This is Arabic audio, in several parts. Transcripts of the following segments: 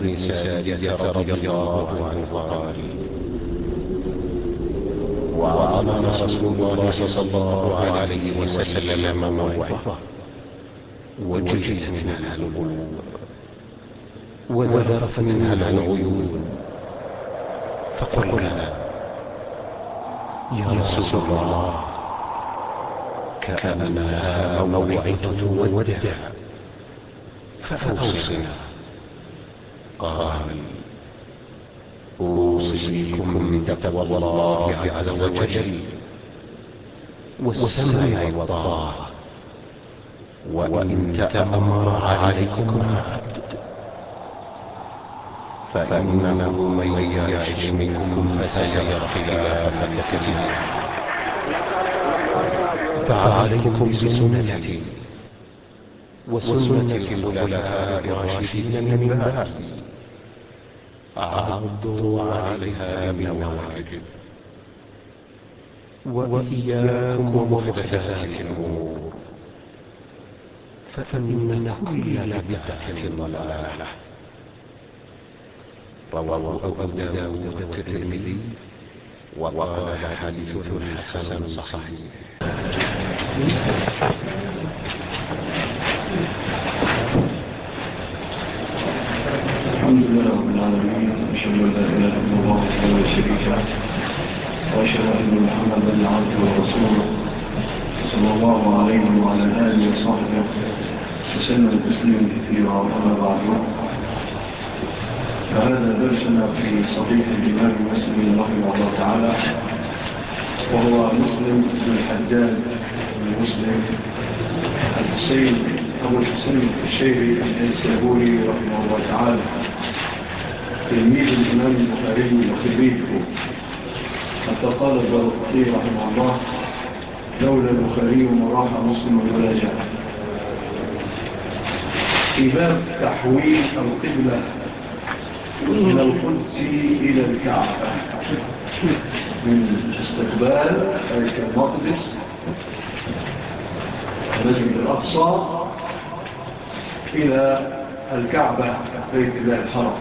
بن سالية رضي الله عنه قال وعظم رسول الله صلى الله عليه وسلم موعظة۔ وجلت منها القلوب وذرفت منها العيون۔ فقلنا يا رسول الله كأنها موعظة ودع فأوصنا۔ قال أوصيكم من تقوى الله عز وجل والسمع والطاعة. وإن تأمر عليكم عبد فإنه من يعش منكم فسيرى خلافا كثيرا. فعليكم بسنتي وسنة الخلفاء الراشدين من بعدي. عضوا عليها بالنواجد وإياكم ومحدثات الأمور. فإن كل بدعة ضلالة. رواه أبو داود الترمذي وقال حديث حسن صحيح. أشهد وأشهد أن محمدا عبده ورسوله صلى الله عليه وعلى آله وصحبه وسلم تسليما كثيرا أما بعد فهذا درسنا في صحيح الإمام مسلم رحمه الله تعالى وهو مسلم بن الحداد المسلم الحسين أبو الحسين الشيري السابوري رحمه الله تعالى. تلميذ الإمام البخاري وخريجه حتى قال الزرقي رحمه الله لولا البخاري ما راح مسلم ولا جاء. في باب تحويل القبلة من القدس إلى الكعبة. من استقبال أيك المقدس. المسجد الأقصى إلى الكعبة بيت الله الحرم.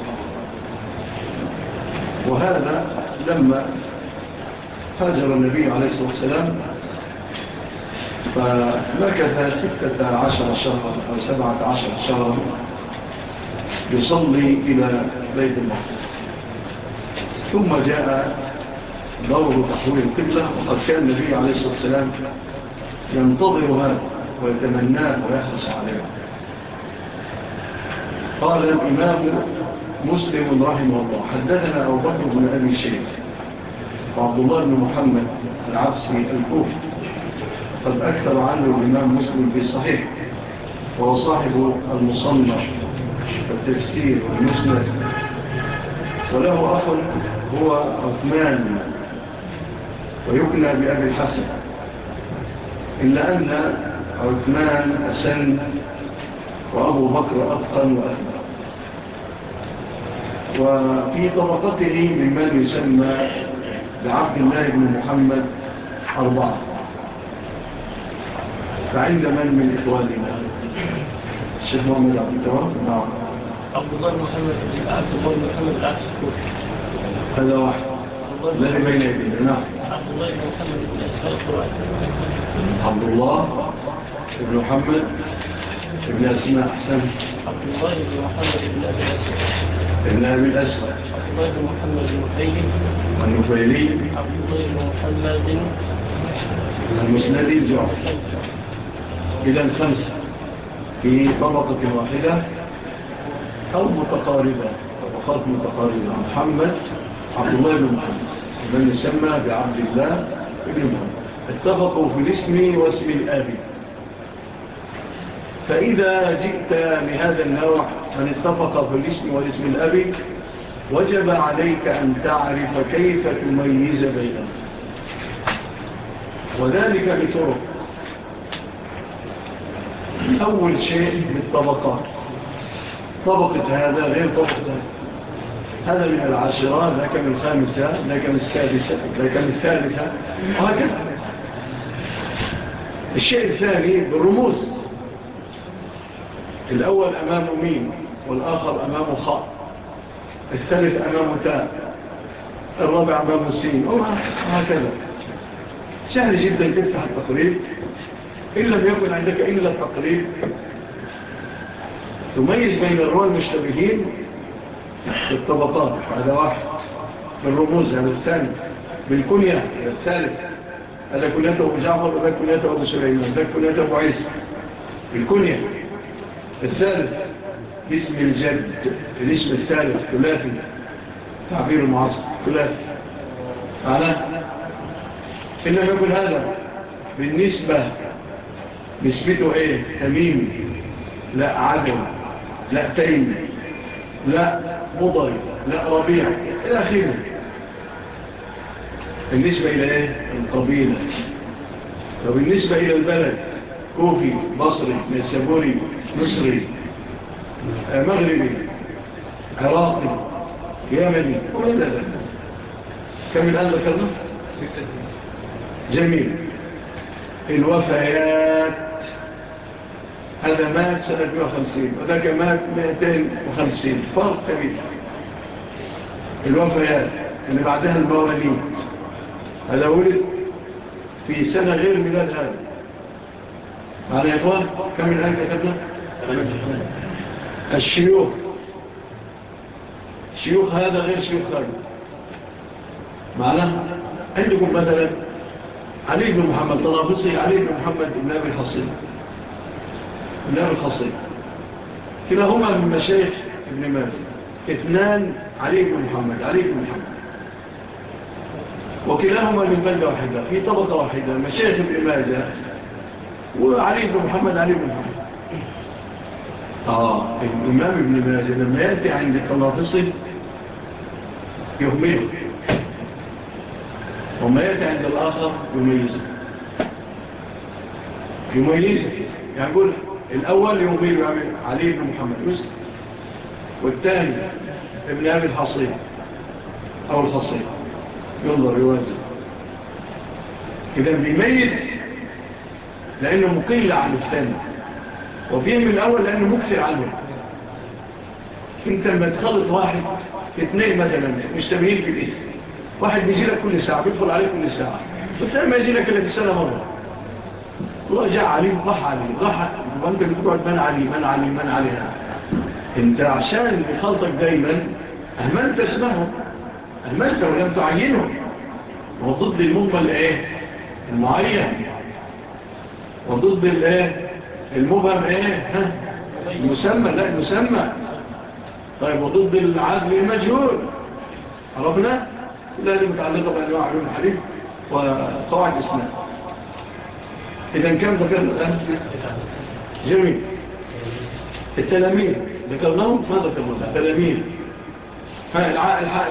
وهذا لما هاجر النبي عليه الصلاة والسلام فمكث ستة عشر شهر أو سبعة عشر شهر يصلي إلى بيت المحفظ ثم جاء دور تحويل القبلة وقد كان النبي عليه الصلاة والسلام ينتظر هذا ويتمناه ويحرص عليه. قال الإمام مسلم رحمه الله. حدثنا أبو بكر بن أبي شيخ وعبد الله بن محمد العبسي الكوفي. قد أكثر عنه الإمام مسلم في الصحيح وهو صاحب المصنف التفسير والمسند. وله أخ هو عثمان. ويكنى بأبي الحسن. إلا أن عثمان أسن وأبو بكر أبقى وأثبت. وفي طبقته ممن يسمى بعبد الله بن محمد أربعة. فعند من من إخواننا؟ الشيخ محمد عبد الله نعم. عبد الله بن محمد عبد الله بن محمد عبد هذا واحد. الذي بين يدينا نعم. عبد الله بن محمد بن أسماء القرآن عبد الله بن محمد بن أسماء. أحسن عبد الله بن محمد بن ابنها من أسود أحمد محمد المحيي والنفيلي عبد الله محمد المسندي الجعفي إذا الخمسة في طبقة واحدة. أو متقاربة. طبقات متقاربة. محمد عبد الله بن محمد. من يسمى بعبد الله بن محمد. اتفقوا في الاسم واسم الآبي فإذا جئت بهذا النوع من اتفق في الاسم والاسم الأبي وجب عليك أن تعرف كيف تميز بينهم. وذلك بطرق. أول شيء بالطبقات. طبقة هذا غير طبقة. هذا من العاشرة ذاك من الخامسة ذاك من السادسة ذاك من الثالثة وهكذا. الشيء الثاني بالرموز. الأول أمامه مين والآخر أمامه خاء الثالث أمامه تاء الرابع أمامه سين وهكذا سهل جدا تفتح التقريب. إن لم يكن عندك إلا التقريب. تميز بين الرواة المشتبهين في الطبقات. هذا واحد. بالرموز هذا الثاني. بالكنية هذا الثالث. هذا كنية أبو جعفر هذا كنية أبو سليمان هذا كنية أبو عيسى. بالكنية الثالث اسم الجد الاسم الثالث ثلاثي تعبير المعاصر ثلاثي. معناه إنما يقول هذا بالنسبة نسبته إيه؟ تميم لا عدم لا تيم لا مضي لا ربيع إلى آخره. بالنسبة إلى إيه؟ القبيلة. وبالنسبة إلى البلد كوفي مصري نسابوري مصري آه، مغربي عراقي يمني وما إلى ذلك كم الآن ذكرنا؟ جميل. الوفيات. هذا مات سنة 150 وذاك مات 250 فرق كبير. الوفيات اللي بعدها المواليد. هذا ولد في سنة غير ميلاد هذا. معنا يا إخوان كم الآن كتبنا الشيوخ شيوخ هذا غير شيوخ هذا معنا عندكم مثلا علي بن محمد طلافسي علي بن محمد بن أبي الحصين بن أبي الحصين كلاهما من مشايخ ابن مازن اثنان علي بن محمد علي بن محمد. وكلاهما من بلدة واحدة في طبقة واحدة مشايخ ابن مازن وعلي بن محمد علي بن محمد۔ آه الإمام ابن ماجه لما يأتي عند التنافسي يهمله وما يأتي عند الآخر يميزه يميزه يعني يقول الأول يهمله يعمل علي بن محمد۔ مسلم والثاني ابن أبي الحصير أو الحصير ينظر يواجه إذا بيميز لأنه مقل عن الثاني. وفيهم الأول لأنه مكسر عنه. انت لما تخلط واحد اثنين مثلا مش مشتبهين في الاسم. واحد بيجي لك كل ساعة بيدخل عليك كل ساعة. والثاني ما يجي لك إلا في السنة مرة. الله جاء عليه وضح عليه وضح وأنت بتقعد من عليه من عليه من علي. أنت عشان بخلطك دايما اهملت اسمه اهملت ولم تعينه. هو ضد المجمل إيه؟ المعين. وضد الايه المبهم إيه؟ ها؟ المسمى لا المسمى. طيب وضد بالعدل المجهول. ربنا لا دي متعلقة بأنواع علوم الحديث وقواعد الإسلام. اذا كم ذكرنا الآن؟ جميل. التلاميذ. ذكرناهم؟ ما ذكرناهم. التلاميذ.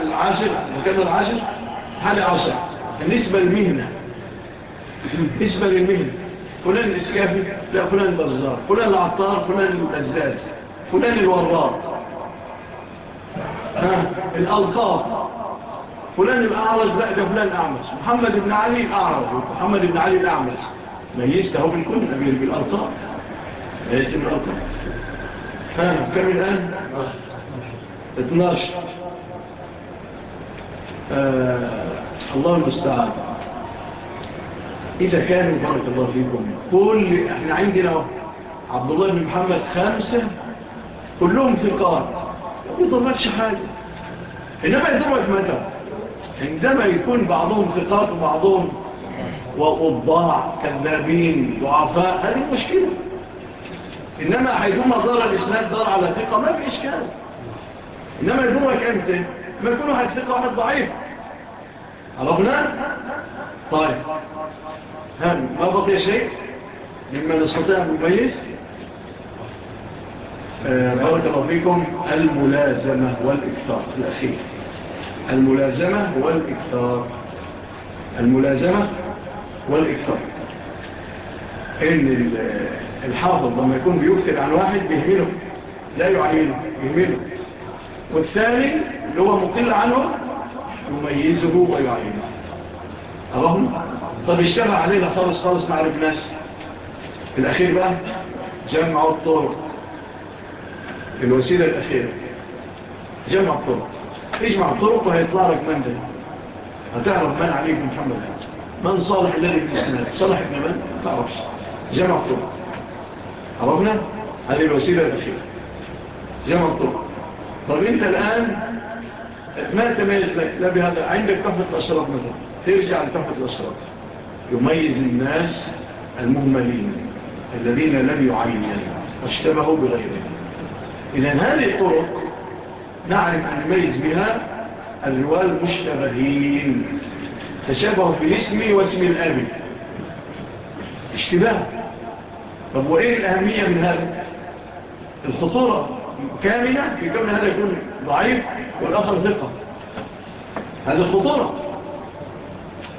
العاشر. ذكرنا العاشر؟ حالة عاشر النسبة للمهنة. نسبة للمهنة. فلان الاسكافي لا فلان البزار فلان العطار فلان البزاز فلان الوراط الألقاب فلان الأعرج لا ده فلان أعمس محمد بن علي الأعرج محمد بن علي الأعمس ما يسته بالكل بالألطاف. ما يسته بالألقاب فاهم كم الآن؟ 12 آه، الله المستعان. إذا كانوا بارك الله فيكم. كل إحنا عندنا عبد الله بن محمد خمسة كلهم ثقات. ما ماتش حاجة. إنما يضمنك متى؟ عندما يكون بعضهم ثقات وبعضهم وقضاع كذابين ضعفاء. هذه مشكلة. إنما حيثما دار الإسناد دار على ثقة ما في إشكال. إنما يضمنك أنت ما يكون واحد ثقة واحد ضعيف. عرفنا؟ طيب. هل ما بقي شيء مما نستطيع أن نميز آه، بارك الله فيكم. الملازمة والإكتار الأخير. الملازمة والإكتار الملازمة والإكتار إن الحافظ لما يكون بيكتر عن واحد بيهمله. لا يعينه بيهمله. والثاني اللي هو مقل عنه يميزه ويعينه. أرهم؟ طب اجتمع علينا خالص خالص ما عرفناش في الأخير بقى جمعوا الطرق. الوسيلة الأخيرة. جمع الطرق. اجمع الطرق وهيطلع لك من ده. هتعرف من عليك محمد. من صالح الذي في السنة صالح ابن من؟ تعرفش. جمع الطرق. عرفنا؟ هذه الوسيلة الأخيرة. جمع الطرق. طب انت الآن ما تميز لك لا بهذا. عندك كفة الأشراف مثلا. ترجع لكفة الأشراف. يميز الناس المهملين الذين لم يعينوا واشتبهوا بغيرهم. إذن هذه الطرق نعرف أن نميز بها الروال مشتبهين تشبهوا في اسمي واسم الأبي اشتباه. طب وإيه الأهمية من هذا؟ الخطورة كاملة في كون هذا يكون ضعيف والآخر ثقة. هذه الخطورة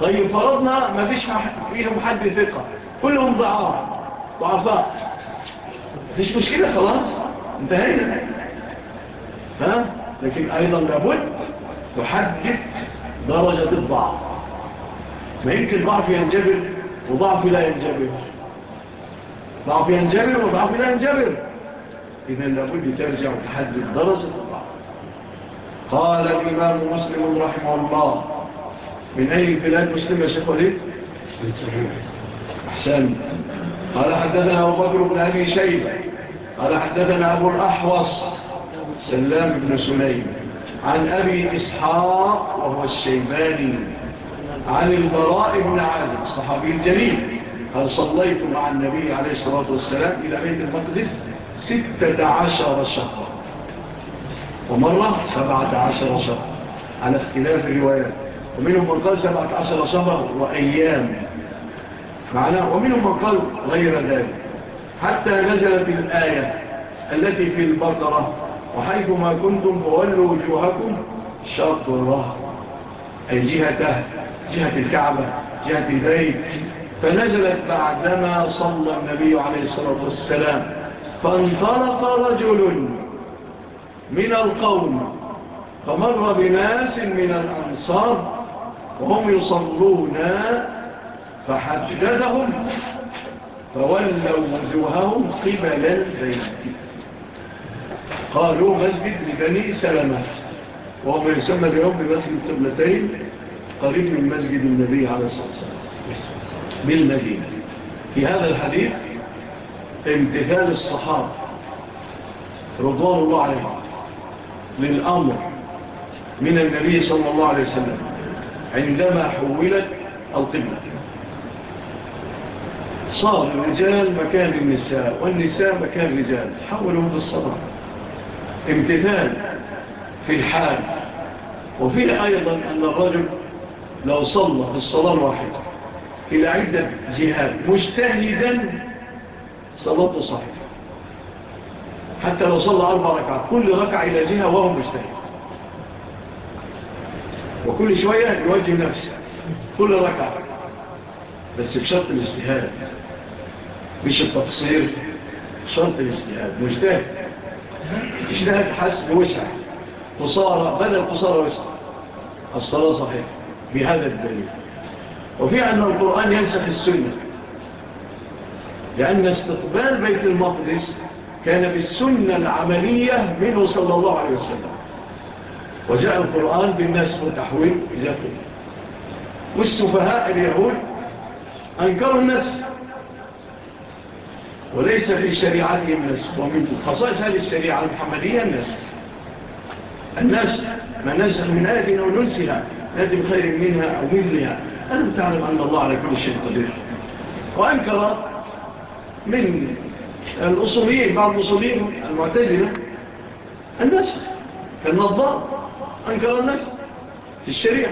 طيب فرضنا ما فيش فيهم حد ثقة. كلهم ضعاف ضعفاء. مش مشكلة خلاص. انتهينا. ها؟ لكن أيضا لابد تحدد درجة الضعف. ما يمكن ضعف ينجبر وضعف لا ينجبر. ضعف ينجبر وضعف لا ينجبر. إذا لابد ترجع وتحدد درجة الضعف. قال الإمام مسلم رحمه الله من أي بلاد مسلم يا شيخ وليد؟ أحسن. قال حدثنا أبو بكر بن أبي شيبة. قال حدثنا أبو الأحوص سلام بن سليم عن أبي إسحاق وهو الشيباني عن البراء بن عازم الصحابي الجليل. قال صليت مع النبي عليه الصلاة والسلام إلى بيت المقدس ستة عشر شهر ومرة سبعة عشر شهر على اختلاف الروايات. ومنهم من قال سبعة عشر صبر وأيام معناه ومنهم من قال غير ذلك. حتى نزلت الآية التي في البقرة وحيث ما كنتم فولوا وجوهكم شطره أي جهته جهة الكعبة جهة البيت. فنزلت بعدما صلى النبي عليه الصلاة والسلام. فانطلق رجل من القوم فمر بناس من الأنصار وهم يصلون فحددهم فولوا وجوههم قبل البيت. قالوا مسجد لبني سلمة وهو ما يسمى اليوم بمسجد القبلتين قريب من مسجد النبي عليه الصلاة والسلام بالمدينة. في هذا الحديث امتثال الصحابة رضوان الله عليهم للأمر من النبي صلى الله عليه وسلم. عندما حولت القبلة صار الرجال مكان النساء والنساء مكان الرجال. تحولوا في الصلاة امتثال في الحال. وفي أيضا أن الرجل لو صلى في الصلاة الواحدة إلى عدة جهات مجتهدا صلاته صحيحة. حتى لو صلى أربع ركعات كل ركعة إلى جهة وهو مجتهد. وكل شوية يواجه نفسه كل ركعة. بس بشرط الاجتهاد. مش التقصير بشرط الاجتهاد. مجتهد. اجتهاد حسب وسع قصارة بدل قصارة وسع الصلاة صحيحة. بهذا الدليل. وفي أن القرآن ينسخ السنة. لأن استقبال بيت المقدس كان بالسنة العملية منه صلى الله عليه وسلم. وجاء القرآن بالنسخ وتحويل إلى كل والسفهاء اليهود أنكروا النسخ. وليس في شريعتهم نسخ ومن خصائص هذه الشريعة المحمدية النسخ. النسخ ما نسخ من آدنا أو ننسها. خير بخير منها أو مثلها. ألم تعلم أن الله على كل شيء قدير؟ وأنكر من الأصوليين بعض الأصوليين المعتزلة النسخ. فالنظام أنكر الناس في الشريعة.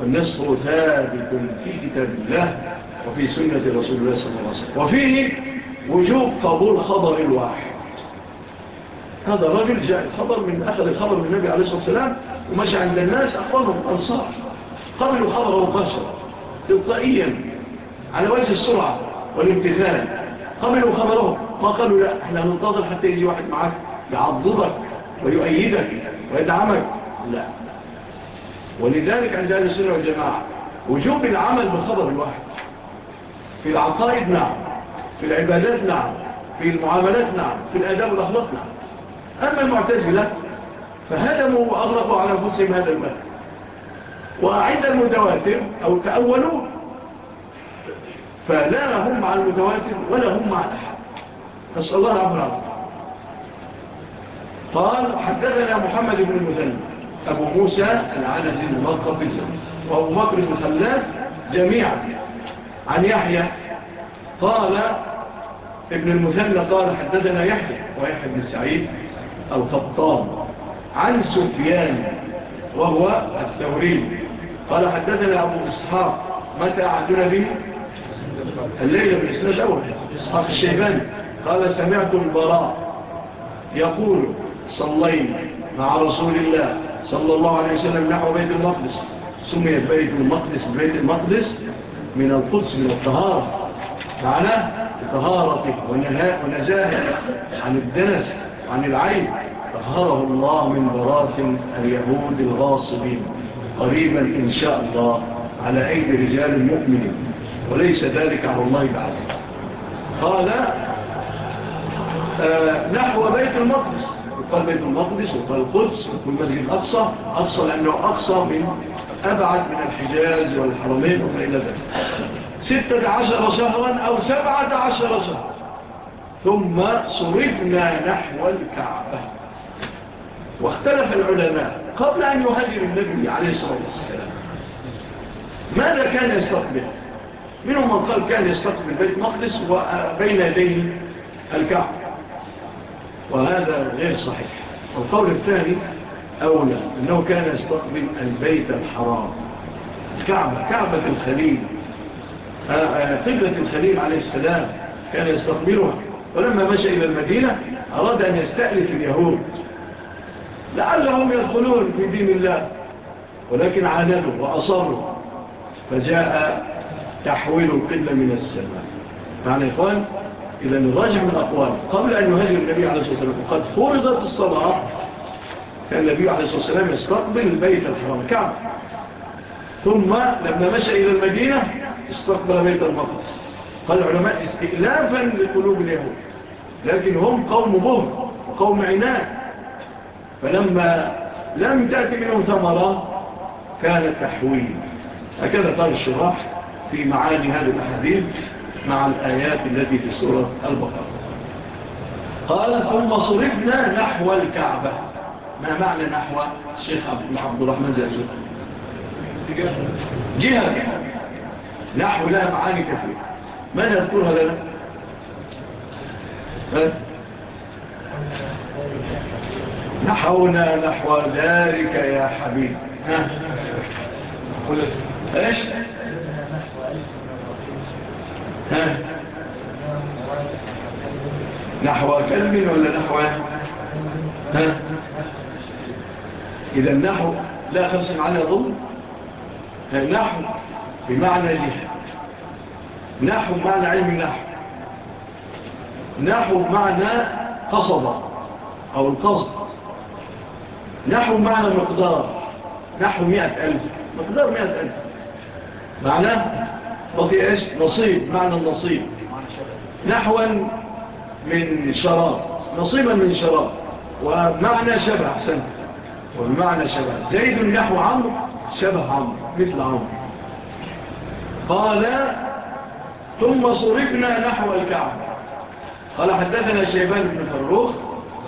والنسخ ثابت في كتاب الله وفي سنة رسول الله صلى الله عليه وسلم. وفيه وجوب قبول خبر الواحد. هذا رجل جاء الخبر من أخذ الخبر من النبي عليه الصلاة والسلام ومشى عند الناس أخوانهم أنصار. قبلوا خبره مباشرة تلقائيا على وجه السرعة والامتثال. قبلوا خبره ما قالوا؟ لا إحنا هننتظر حتى يجي واحد معاك يعضدك ويؤيدك ويدعمك. لا. ولذلك عند هذه السنة والجماعة وجوب العمل بخبر الواحد في العقائد نعم في العبادات نعم في المعاملات نعم في الأداب والأخلاق نعم. أما المعتزلة فهدموا وأغلقوا على أنفسهم هذا المال. وأعد المتواتر أو تأولوا فلا هم مع المتواتر ولا هم مع الأحد نسأل الله العبر قال حدثنا محمد بن المثنى. أبو موسى العنزي المطبي وأبو مكر المخلات جميعا. عن يحيى قال ابن المثنى قال حددنا يحيى ويحيى بن سعيد الخطان عن سفيان وهو الثوري. قال حددنا أبو إسحاق متى عهدنا به؟ الليلة بالإسناد الأول. إسحاق الشيباني. قال سمعت البراء يقول صلينا مع رسول الله. صلى الله عليه وسلم نحو بيت المقدس سمي بيت المقدس بيت المقدس من القدس من الطهارة معناه طهارته ونزاهة عن الدنس عن العين طهره الله من براث اليهود الغاصبين قريبا إن شاء الله على أيدي رجال المؤمنين وليس ذلك على الله بعزيز قال نحو بيت المقدس قال بيت المقدس وقال القدس والمسجد الأقصى أقصى لأنه أقصى من أبعد من الحجاز والحرمين وما إلى ذلك ستة عشر شهرا أو سبعة عشر شهرا ثم صرفنا نحو الكعبة واختلف العلماء قبل أن يهاجر النبي عليه الصلاة والسلام ماذا كان يستقبل منهم من قال كان يستقبل بيت مقدس وبين يديه الكعبة وهذا غير صحيح. والقول الثاني أولى أنه كان يستقبل البيت الحرام. الكعبة كعبة الخليل. آه، آه، قبلة الخليل عليه السلام كان يستقبلها. ولما مشى إلى المدينة أراد أن يستألف اليهود. لعلهم يدخلون في دين الله. ولكن عاندوا وأصروا. فجاء تحويل القبلة من السماء. معنى إخوان؟ إذا نراجع الأقوال. قبل أن يهاجر النبي عليه الصلاة والسلام وقد فرضت الصلاة كان النبي عليه الصلاة والسلام يستقبل البيت الحرام كعب ثم لما مشى إلى المدينة استقبل بيت المقدس. قال العلماء استئلافا لقلوب اليهود. لكن هم قوم بهم وقوم عناد. فلما لم تأتي منهم ثمرة كان تحويل. هكذا قال الشراح في معاني هذه الأحاديث. مع الآيات التي في سورة البقرة. قال ثم صرفنا نحو الكعبة. ما معنى نحو؟ الشيخ عبد الرحمن زيزو جهة. نحو لها معاني كثيرة. ماذا يذكرها لنا نحونا نحو ذلك يا حبيب. ها؟ إيش؟ نحو كلب ولا نحو إيه؟ ها؟ إذا النحو لا تصل على ظلم النحو بمعنى جهة. نحو معنى علم النحو نحو معنى قصد أو القصد. نحو معنى مقدار. نحو مئة ألف. مقدار مئة ألف. معناه وفي إيش؟ نصيب معنى النصيب. نحوا من شراب. نصيبا من شراب. ومعنى شبه أحسن. ومعنى شبه. زيد نحو عمر شبه عمر مثل عمر قال ثم صرفنا نحو الكعب قال حدثنا شيبان بن فروخ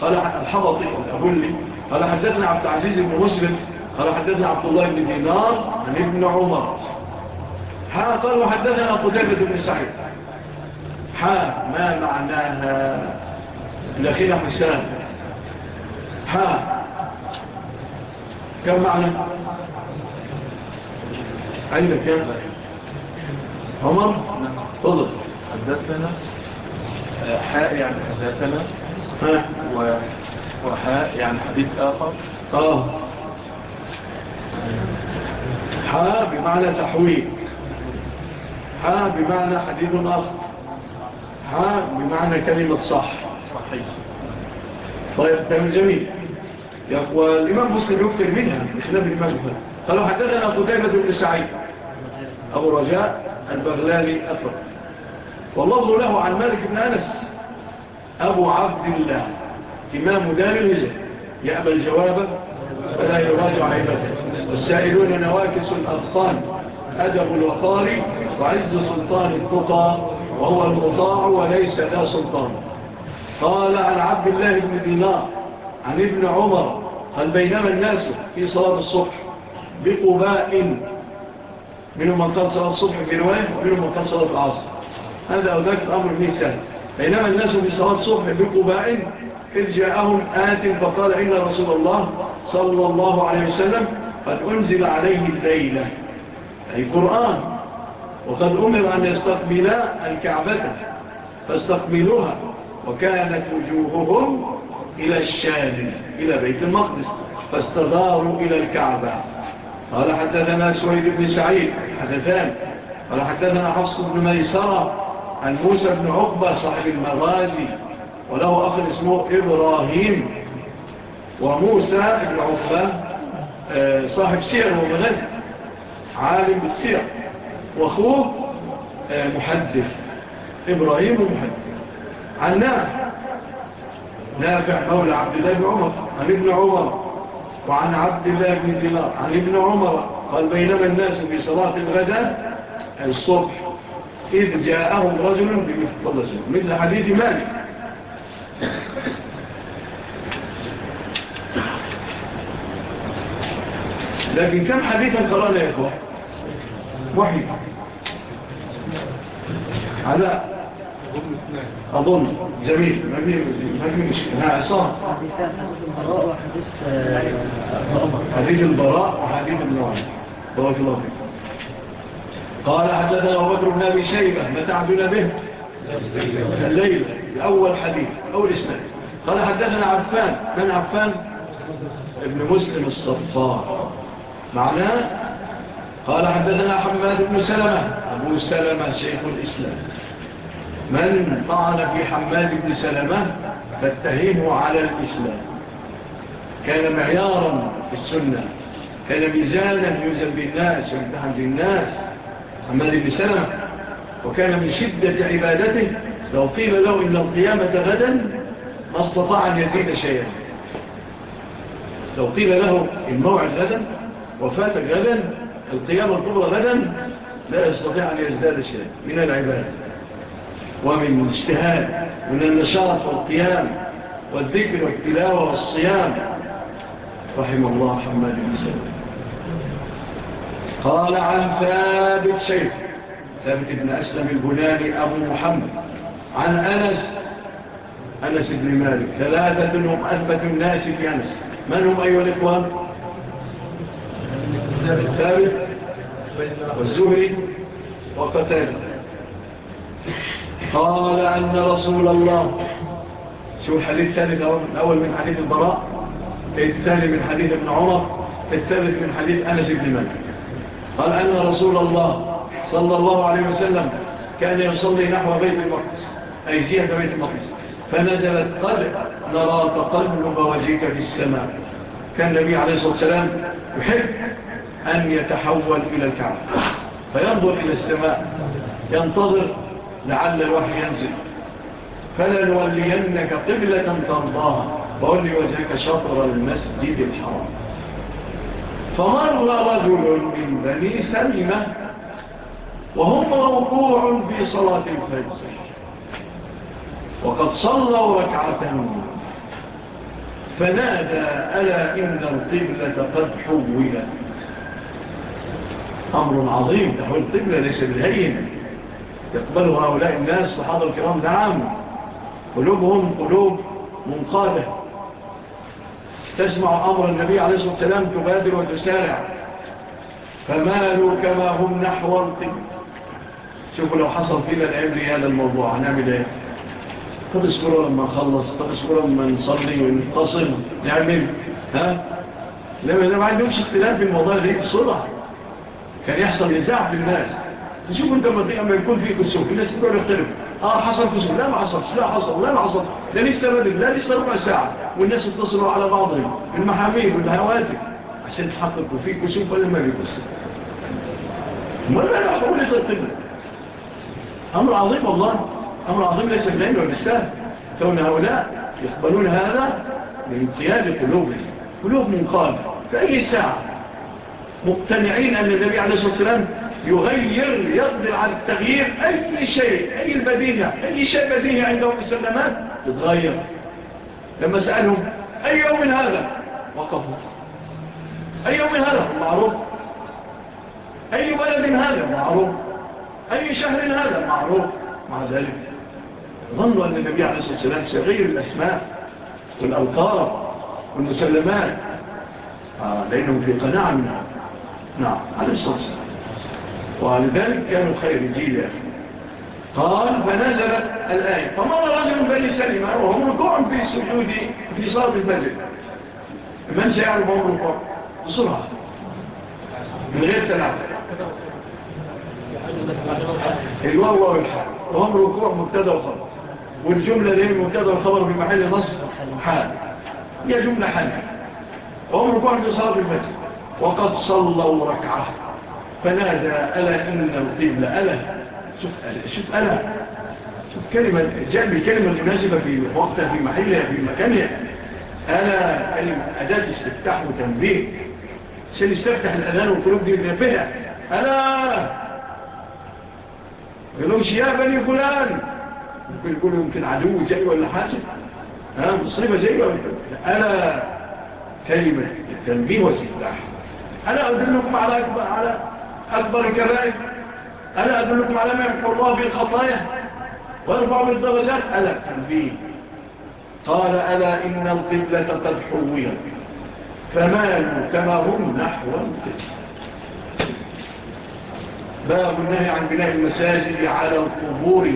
قال الحضطي الأبولي قال حدثنا عبد العزيز بن مسلم. قال حدثنا عبد الله بن دينار عن ابن عمر. ها قال وحدثنا قتيبة بن سعيد. ها ما معناها؟ لخير حسان ها كم معنى؟ علم كم عمر فضل حدثنا حاء يعني حدثنا وحاء يعني حديث آخر. آه. حاء بمعنى تحويل. ها بمعنى حديث آخر. ها بمعنى كلمة صح. صحيح. طيب كلمة جميل. والإمام مسلم يكثر منها بخلاف المجمل قالوا حدثنا قتيبة بن سعيد. أبو رجاء البغلالي أثر. والله له عن مالك بن أنس. أبو عبد الله. إمام دار الهجر يأبى الجواب فلا يراجع عباده والسائلون نواكس الأغطان. أدب الوقار وعز سلطان القطى وهو المطاع وليس لا سلطان. قال عن عبد الله بن دينار عن ابن عمر قال بينما الناس في صلاة الصبح بقباء منهم من قال صلاة الصبح في رواية ومنهم من قال صلاة العصر. هذا أو ذاك الأمر ليس سهل. بينما الناس في صلاة الصبح بقباء إذ جاءهم آت فقال إن رسول الله صلى الله عليه وسلم قد أنزل عليه الليلة. أي قرآن وقد أمر أن يستقبل الكعبة فاستقبلوها وكانت وجوههم إلى الشام إلى بيت المقدس فاستداروا إلى الكعبة. قال حتى لنا سويد بن سعيد حدثان. قال حتى لنا حفص بن ميسرة عن موسى بن عقبة صاحب المغازي وله أخر اسمه إبراهيم. وموسى بن عقبة آه، صاحب سير ومغازي عالم السير. وأخوه آه، محدث. إبراهيم المحدث. عن نافع مولى عبد الله بن عمر. عن ابن عمر. وعن عبد الله بن دينار. عن ابن عمر. قال بينما الناس في صلاة الغداء الصبح إذ جاءهم رجل بمثل مثل حديث مالك. لكن كم حديثا قرأنا يا إخوة؟ وحيد على أظن. جميل. ما في مشكلة. ها عصام. حديث البراء وحديث النوان بارك الله فيك. قال حدثنا أبو بكر بن أبي شيبة متعبنا به. الليل أول حديث أول إسلام قال حدثنا عفان. من عفان؟ ابن مسلم الصفار. معناه قال حدثنا حماد بن سلمة. أبو سلمة شيخ الإسلام. من طعن في حماد بن سلمة فاتهينه على الإسلام. كان معيارا في السنة. كان ميزانا يوزن بالناس ويمتحن بالناس. حماد بن سلمة. وكان من شدة عبادته لو قيل له إن القيامة غدا ما استطاع أن يزيد شيئا. لو قيل له الموعد غدا وفاتك غدا القيامة الكبرى غدا لا يستطيع أن يزداد شيء من العبادة ومن الاجتهاد من النشاط والقيام والذكر والتلاوة والصيام. رحم الله حمد بن سلم قال عن ثابت شيخ ثابت بن أسلم البناني أبو محمد عن أنس أنس بن مالك. ثلاثة منهم أثبت الناس في أنس. من هم أيها الإخوان؟ بن ثابت والزهري وقتال قال أن رسول الله شو الحديث الثالث الأول من حديث البراء الثاني من حديث ابن عمر الثالث من حديث أنس بن مالك. قال أن رسول الله صلى الله عليه وسلم كان يصلي نحو بيت المقدس أي جهة بيت المقدس. فنزلت قد نرى تقلب وجهك في السماء. كان النبي عليه الصلاة والسلام يحب أن يتحول إلى الكعب فينظر إلى السماء. ينتظر لعل الوحي ينزل. فلنولينك قبلة ترضاها. فولي وجهك شطر المسجد الحرام. فمر رجل من بني سلمة وهم ركوع في صلاة الفجر. وقد صلوا ركعة. فنادى ألا إن القبلة قد حولت. أمر عظيم تحويل قبلة ليس بالهين. يقبل هؤلاء الناس صحابة الكرام نعم. قلوبهم قلوب منقادة. تسمع أمر النبي عليه الصلاة والسلام تبادر وتسارع. فمالوا كما هم نحو القبلة. شوفوا لو حصل فينا العبر هذا الموضوع هنعمل إيه؟ طب اسكروا لما نخلص طب اسكروا لما نصلي ونتصل نعمل ها؟ لما ما عندهمش اختلاف في الموضوع ده كان يحصل نزاع في الناس. تشوفوا أنت لما يكون في كسوف الناس يقولوا يختلف. آه حصل كسوف لا ما حصلش. لا حصل. لا ما حصل. لا لسه بدري لا لسه ربع ساعة. والناس اتصلوا على بعضهم. المحامين والهواتف. عشان تحققوا في كسوف ولا ما في كسوف مرة حولة الطب. أمر عظيم والله. أمر عظيم ليس بلاين ولا كون هؤلاء يقبلون هذا من امتياج قلوبهم. قلوب منقادة في أي ساعة؟ مقتنعين أن النبي عليه الصلاة والسلام يغير يقدر على التغيير أي شيء أي البديهة أي شيء بديهة عندهم في تتغير لما سألهم أي يوم هذا؟ وقفوا. أي يوم هذا؟ معروف. أي بلد هذا؟ معروف. أي شهر هذا؟ معروف. مع ذلك ظنوا أن النبي عليه الصلاة والسلام سيغير الأسماء والألقاب والمسلمات. آه لأنهم في قناعة منها. نعم عليه الصلاة والسلام. ولذلك كانوا خيرجين يا قال فنزل الآية. فمر رجل بني سلمة وهم ركوع في السجود في صلاة المسجد. من سيعرف هم ركوع. بسرعة. من غير تنعب الله والحال وهم ركوع مبتدى وخبر والجملة دي مبتدى وخبر في محل نصف حال. هي جملة حالة وهم ركوع في صلاة المسجد. وقد صلوا ركعة. فنادى ألا إن القبل ألا؟ شوف ألا شوف ألا. شوف كلمة جاء بكلمة مناسبة في وقتها في محلها في مكانها. ألا كلمة أداة استفتاح وتنبيه. عشان يستفتح الأذان والقلوب دي وتنبهها ألا. يقولونش يا بني فلان. ممكن يقول يمكن عدو زي ولا حاجة؟ ها مصيبة زي ولا ألا. كلمة التنبيه واستفتاح. ألا أدلكم على أكبر, على أكبر الكبائر؟ ألا أدلكم على ما يحفر الله في الخطايا؟ ويرفع بالدرجات ألا التنبيه. قال ألا إن القبلة قد حويت فمالوا كما هم نحو باب النهي عن بناء المساجد على القبور.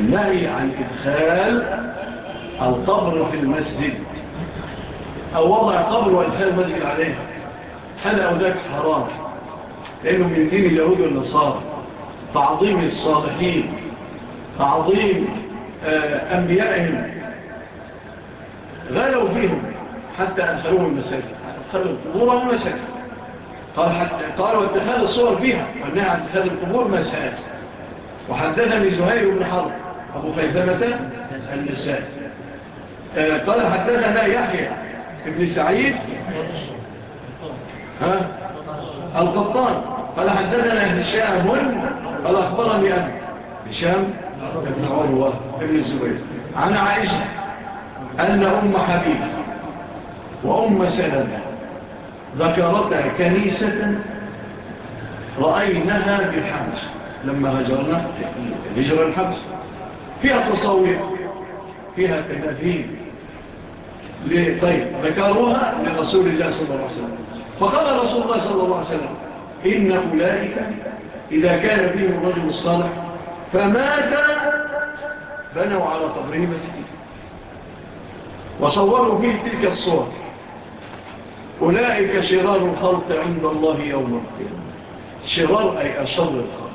النهي عن إدخال القبر في المسجد. أو وضع قبر وإدخال المسجد عليه. هذا أو ذاك حرام. لأنه من دين اليهود والنصارى. تعظيم الصالحين. تعظيم آه، أنبيائهم. غالوا فيهم حتى أدخلوهم المساجد أدخلوا القبور والمساجد قال حتى قالوا اتخاذ الصور فيها وأنها عن اتخاذ القبور مساجد. وحدثني زهير بن حرب أبو فيثمة النساء آه، قال حدثنا يحيى ابن سعيد ها؟ القطان. قال حدثنا ابن شام قال أخبرني أبي هشام بن عروة بن الزبير. عن عائشة أن أم حبيب وأم سلمة ذكرت كنيسة رأيناها بالحمس لما هجرنا هجر الحمس فيها تصوير فيها تنفيذ طيب ذكروها لرسول الله صلى الله عليه وسلم. فقال رسول الله صلى الله عليه وسلم إن أولئك إذا كان فيهم الرجل الصالح فمات بنوا على قبره مسجد وصوروا فيه تلك الصور. أولئك شرار الخلق عند الله يوم القيامة. شرار أي أشر الخلق.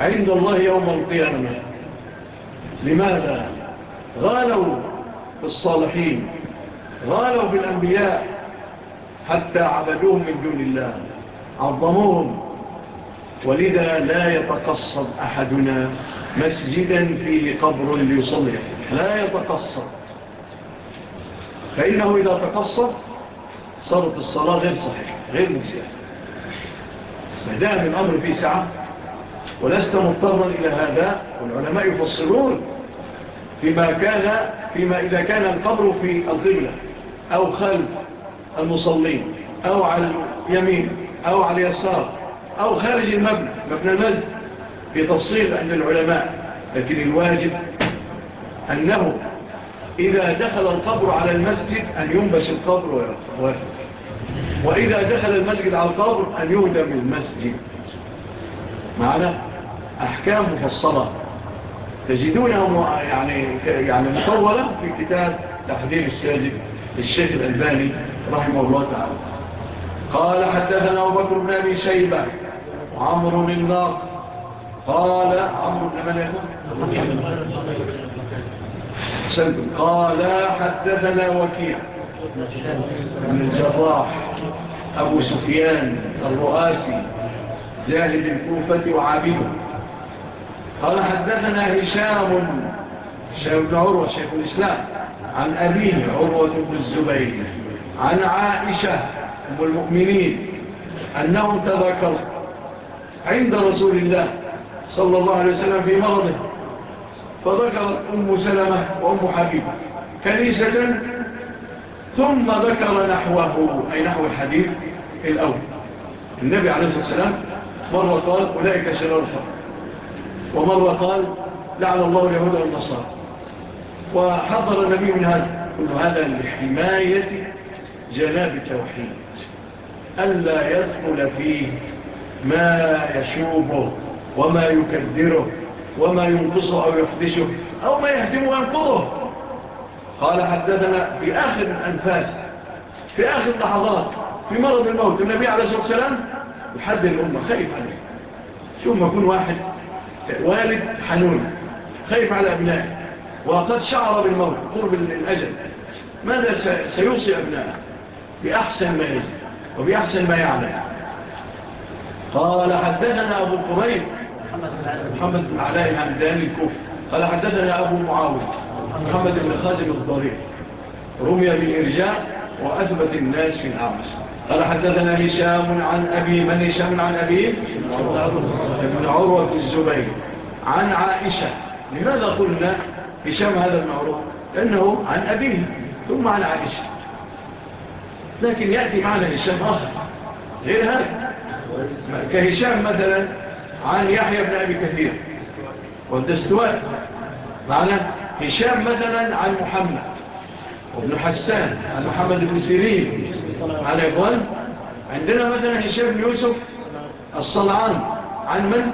عند الله يوم القيامة. لماذا؟ غالوا بالصالحين غالوا بالأنبياء حتى عبدوهم من دون الله. عظموهم. ولذا لا يتقصد أحدنا مسجدا فيه قبر ليصلح. لا يتقصد فإنه إذا تقصد صارت الصلاة غير صحيحة غير مسيح مدام الأمر في سعة ولست مضطرا إلى هذا والعلماء يفصلون فيما, كان فيما إذا كان القبر في القبلة أو خلف المصلين أو على اليمين أو على اليسار أو خارج المبنى مبنى المسجد بتفصيل عند العلماء. لكن الواجب أنه إذا دخل القبر على المسجد أن ينبش القبر ويرفع وإذا دخل المسجد على القبر أن يهدم المسجد. معنا أحكام مفصلة تجدونها يعني, يعني مطولة في كتاب تحذير الساجد للشيخ الألباني. رحمه الله تعالى. قال حدثنا أبو بكر بن أبي شيبة وعمر بن ناق قال عمر بن من يكون قال حدثنا وكيع من الجراح أبو سفيان الرؤاسي زاهد الكوفة وعابده. قال حدثنا هشام هشام بن عروة شيخ الإسلام عن أبيه عروة بن الزبير. عن عائشة أم المؤمنين أنه تذكر عند رسول الله صلى الله عليه وسلم في مرضه فذكرت أم سلمة وأم حبيبة كنيسة ثم ذكر نحوه أي نحو الحديث الأول. النبي عليه الصلاة والسلام مرة قال أولئك شرار الفقر ومرة قال لعن الله اليهود والنصارى. وحضر النبي من هذا كل هذا لحماية جناب توحيد ألا يدخل فيه ما يشوبه وما يكدره وما ينقصه أو يحدشه أو ما يهدمه وينقضه قال حدثنا في آخر الأنفاس في آخر اللحظات في مرض الموت النبي عليه الصلاة والسلام يحدد الأمة خايف عليه. شو ما يكون واحد والد حنون خايف على أبنائه وقد شعر بالموت قرب الأجل ماذا سيوصي أبنائه؟ بأحسن ما يزل وبأحسن ما يعلم قال حدثنا أبو القريب محمد بن علاء الهمداني الكوفي قال حدثنا أبو معاوية محمد بن خازم الضريق رمي بالإرجاء وأثبت الناس في الأعمس قال حدثنا هشام عن أبي من هشام عن أبي؟ من عروة الزبير. عن عائشة لماذا قلنا هشام هذا المعروف؟ إنه عن أبيه ثم عن عائشة. لكن يأتي معنا هشام آخر غير هذا كهشام مثلا عن يحيى بن أبي كثير. والدستوات معنا هشام مثلا عن محمد. وابن حسان عن محمد بن سيرين. على إبوان عندنا مثلا هشام بن يوسف الصلعان. عن من؟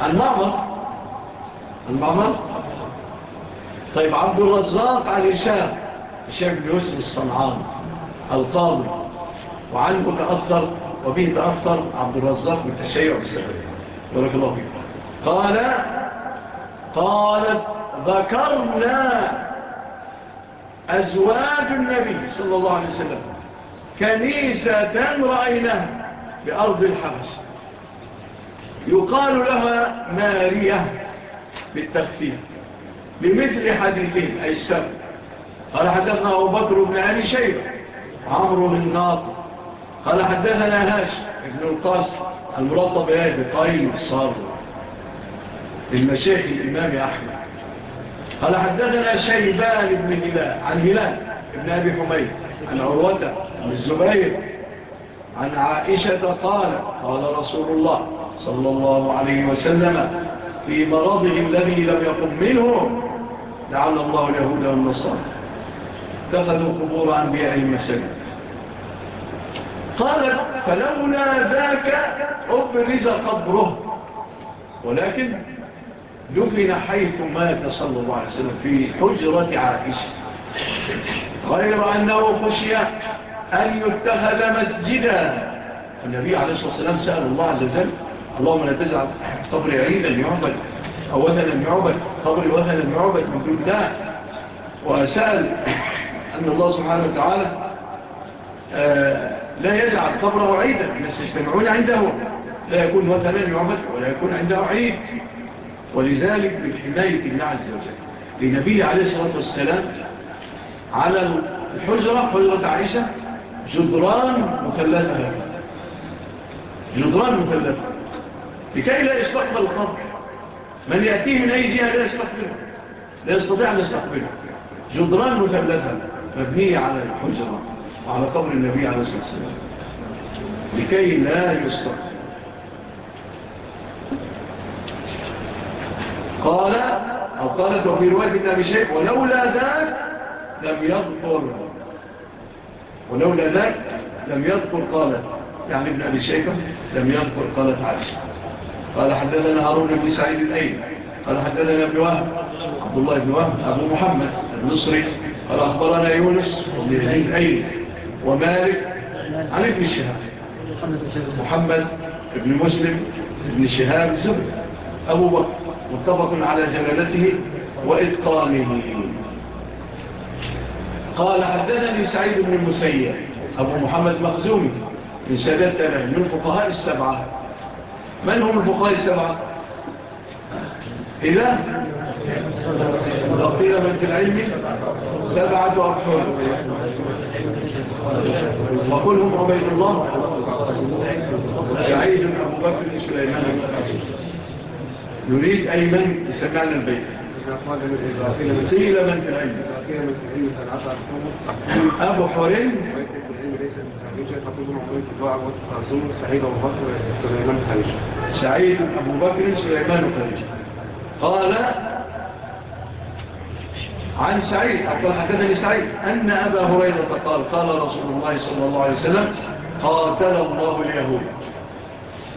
عن معمر. عن معمر. طيب عبد الرزاق عن هشام. هشام بن يوسف الصلعان. القاضي وعنه تأثر وبه تأثر عبد الرزاق بالتشيع والسفرية بارك الله قال قالت ذكرنا أزواج النبي صلى الله عليه وسلم. كنيسة رأيناها بأرض الحبس. يقال لها مارية بالتخفيف بمثل حديثين أي السبب. قال حدثنا أبو بكر بن أبي شيبة. عمرو بن ناطق قال حدثنا هاش ابن القاسم المرطب هذا قائل الصار المشيخ الإمام أحمد. قال حدثنا شيبان ابن هلال عن هلال ابن أبي حميد عن عروة عن الزبير عن عائشة قال قال رسول الله صلى الله عليه وسلم في مرضه الذي لم يقم منه لعل الله اليهود والنصارى. اتخذوا قبور أنبيائهم مسجد قالت فلولا ذاك أبرز قبره. ولكن دفن حيث مات صلى الله عليه وسلم في حجرة عائشة. غير أنه خشي أن يتخذ مسجدا. النبي عليه الصلاة والسلام سأل الله عز وجل اللهم لا تجعل قبر عيدا يعبد أو وثلا يعبد قبر وثلا يعبد من كل ده وسأل أن الله سبحانه وتعالى آه، لا يجعل قبره عيدا الناس يجتمعون عنده لا يكون وثنان يعمد ولا يكون عنده عيد. ولذلك بالحماية الله عز وجل لنبي عليه الصلاة والسلام على الحجرة حجرة عائشة جدران مثلثة. جدران مثلثة. لكي لا يستقبل القبر. من يأتيه من أي جهة لا يستقبله. لا يستطيع أن يستقبله. جدران مثلثة. مبنية على الحجرة وعلى قبر النبي عليه الصلاة والسلام. لكي لا يستطع قال أو قالت وفي رواية النبي شيء ولولا ذاك لم يذكر. ولولا ذاك لم يذكر قالت يعني ابن أبي شيبة لم يذكر قالت عائشة. قال حدثنا هارون بن سعيد الأين قال حدثنا ابن وهب عبد الله بن وهب أبو محمد المصري. قال أخبرنا يونس ومن يزيد أيضا ومالك عن ابن شهاب. محمد ابن مسلم ابن شهاب زبر أبو بكر متفق على جلالته وإتقانه. قال حدثني سعيد بن المسيح أبو محمد مخزومي. من سادتنا من الفقهاء السبعة. من هم الفقهاء السبعة؟ إله بقية في العلم سبعة أبحر وكلهم عبيد الله سعيد أبو بكر سليمان يريد أيمن سكان البيت قيل من في العلم أبو حرين سعيد أبو بكر سليمان قال عن سعيد أقول حدثني سعيد أن أبا هريرة قال قال رسول الله صلى الله عليه وسلم قاتل الله اليهود.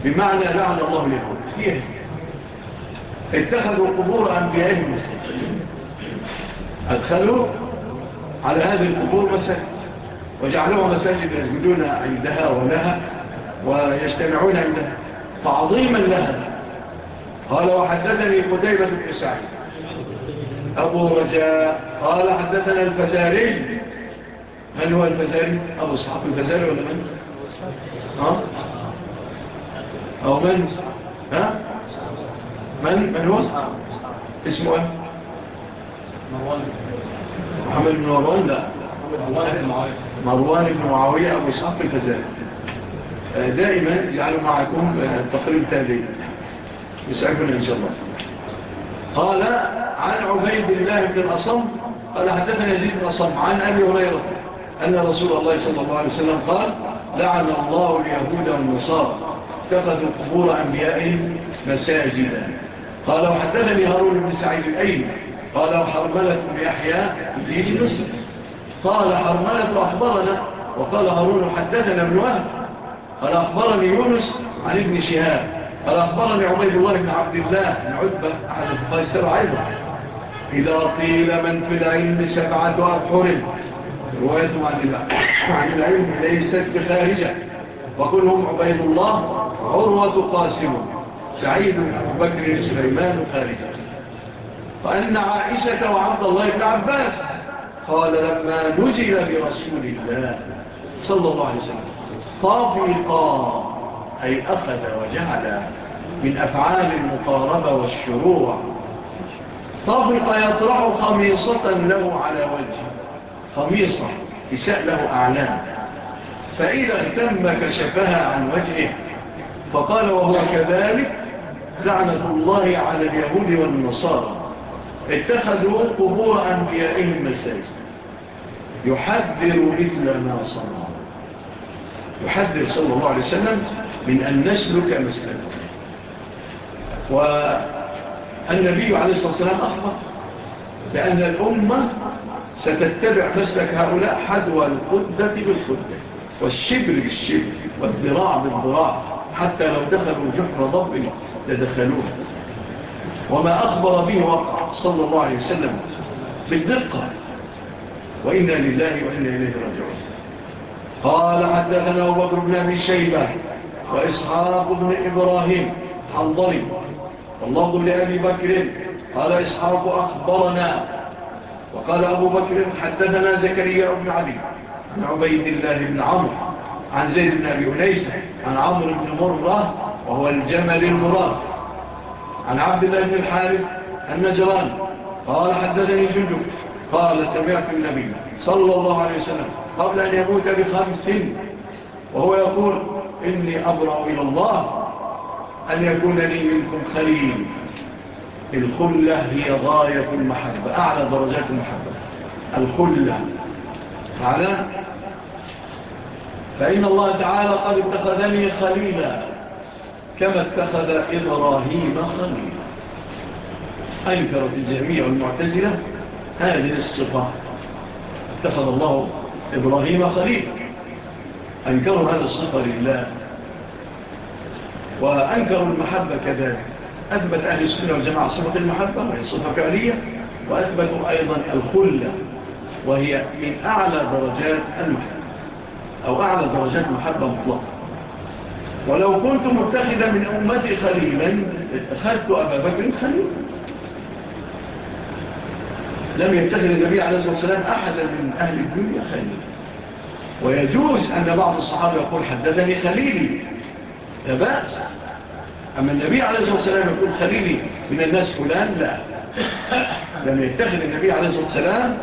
بمعنى لعن الله اليهود. فيه اتخذوا قبور أنبيائهم المسجد أدخلوا على هذه القبور مسجد. وجعلوها مساجد يسجدون عندها ولها ويجتمعون عندها. تعظيما لها. قال وحدثني قتيبة بن سعيد. أبو رجاء قال حدثنا الفزاري من هو الفزاري؟ أبو صحاب الفزاري ولا من؟ ها؟ أو من؟ ها؟ من؟ من هو؟ اسمه إيه؟ محمد بن مروان لا مروان بن معاوية أبو صحاب الفزاري آه، دائما يجعلوا معكم آه، تقريب تالي يسعكم إن شاء الله قال عن عبيد الله بن الأصم قال حدثنا يزيد بن الأصم عن أبي هريرة أن رسول الله صلى الله عليه وسلم قال لعن الله اليهود والنصار اتخذوا قبور أنبيائهم مساجدا. قال وحدثني هارون بن سعيد الأين قال وحرملة بن يحيى في مصر قال حرملة أخبرنا وقال هارون حدثنا ابن وهب قال أخبرني يونس عن ابن شهاب. قال أخبرني عبيد الله بن عبد الله بن عتبة أحد القيسر أيضا. إذا قيل من في العلم سبعة أبحر رواية عن العلم ليست بخارجة وقل هم عبيد الله عروة قاسم سعيد بكر سليمان خارجة. فأن عائشة وعبد الله بن عباس قال لما نزل برسول الله صلى الله عليه وسلم طافقا. أي أخذ وجعل من أفعال المقاربة والشروع. طبق يطرع خميصة له على وجه خميصة إساء له أعلام. فإذا اهتم كشفها عن وجهه فقال وهو كذلك لعنة الله على اليهود والنصارى. اتخذوا قبور أنبيائهم مساجد. يحذر مثل ما صنعوا. يحذر صلى الله عليه وسلم من أن نسلك مسلك. والنبي عليه الصلاة والسلام أخبر بأن الأمة ستتبع مسلك هؤلاء حدوى القدة بالقدة والشبر بالشبر والذراع بالذراع حتى لو دخلوا جحر ضب لدخلوه. وما أخبر به وقع صلى الله عليه وسلم بالدقة. وإنا لله وإنا إليه راجعون. قال حدثنا أبو بن أبي شيبة وإسحاق بن إبراهيم حنظري والله لأبي بكر قال إسحاق أخبرنا. وقال أبو بكر حدثنا زكريا بن علي عن عبيد الله بن عمر عن زيد بن أبي أنيس عن عمر بن مرة وهو الجمل المراد. عن عبد الله بن الحارث النجران قال حدثني جندب قال سمعت النبي صلى الله عليه وسلم قبل أن يموت بخمس وهو يقول إني أبرأ إلى الله أن يكون لي منكم خليل. الخلة هي غاية المحبة أعلى درجات المحبة. الخلة. فعلا فإن الله تعالى قد اتخذني خليلا كما اتخذ إبراهيم خليلا. أنكرت الجميع المعتزلة هذه الصفة. اتخذ الله إبراهيم خليلا. أنكروا هذا الصفة لله وأنكروا المحبة كذلك. أثبت أهل السنة والجماعة صفة المحبة وهي صفة فعلية وأثبتوا أيضا الخلة وهي من أعلى درجات المحبة أو أعلى درجات محبة مطلقة ولو كنت متخذا من أمتي خليلا اتخذت أبا بكر خليلا. لم يتخذ النبي عليه الصلاة والسلام أحدا من أهل الدنيا خليلا. ويجوز أن بعض الصحابة يقول حدثني خليلي. لا بأس. أما النبي عليه الصلاة والسلام يقول خليلي من الناس فلان لا. لم يتخذ النبي عليه الصلاة والسلام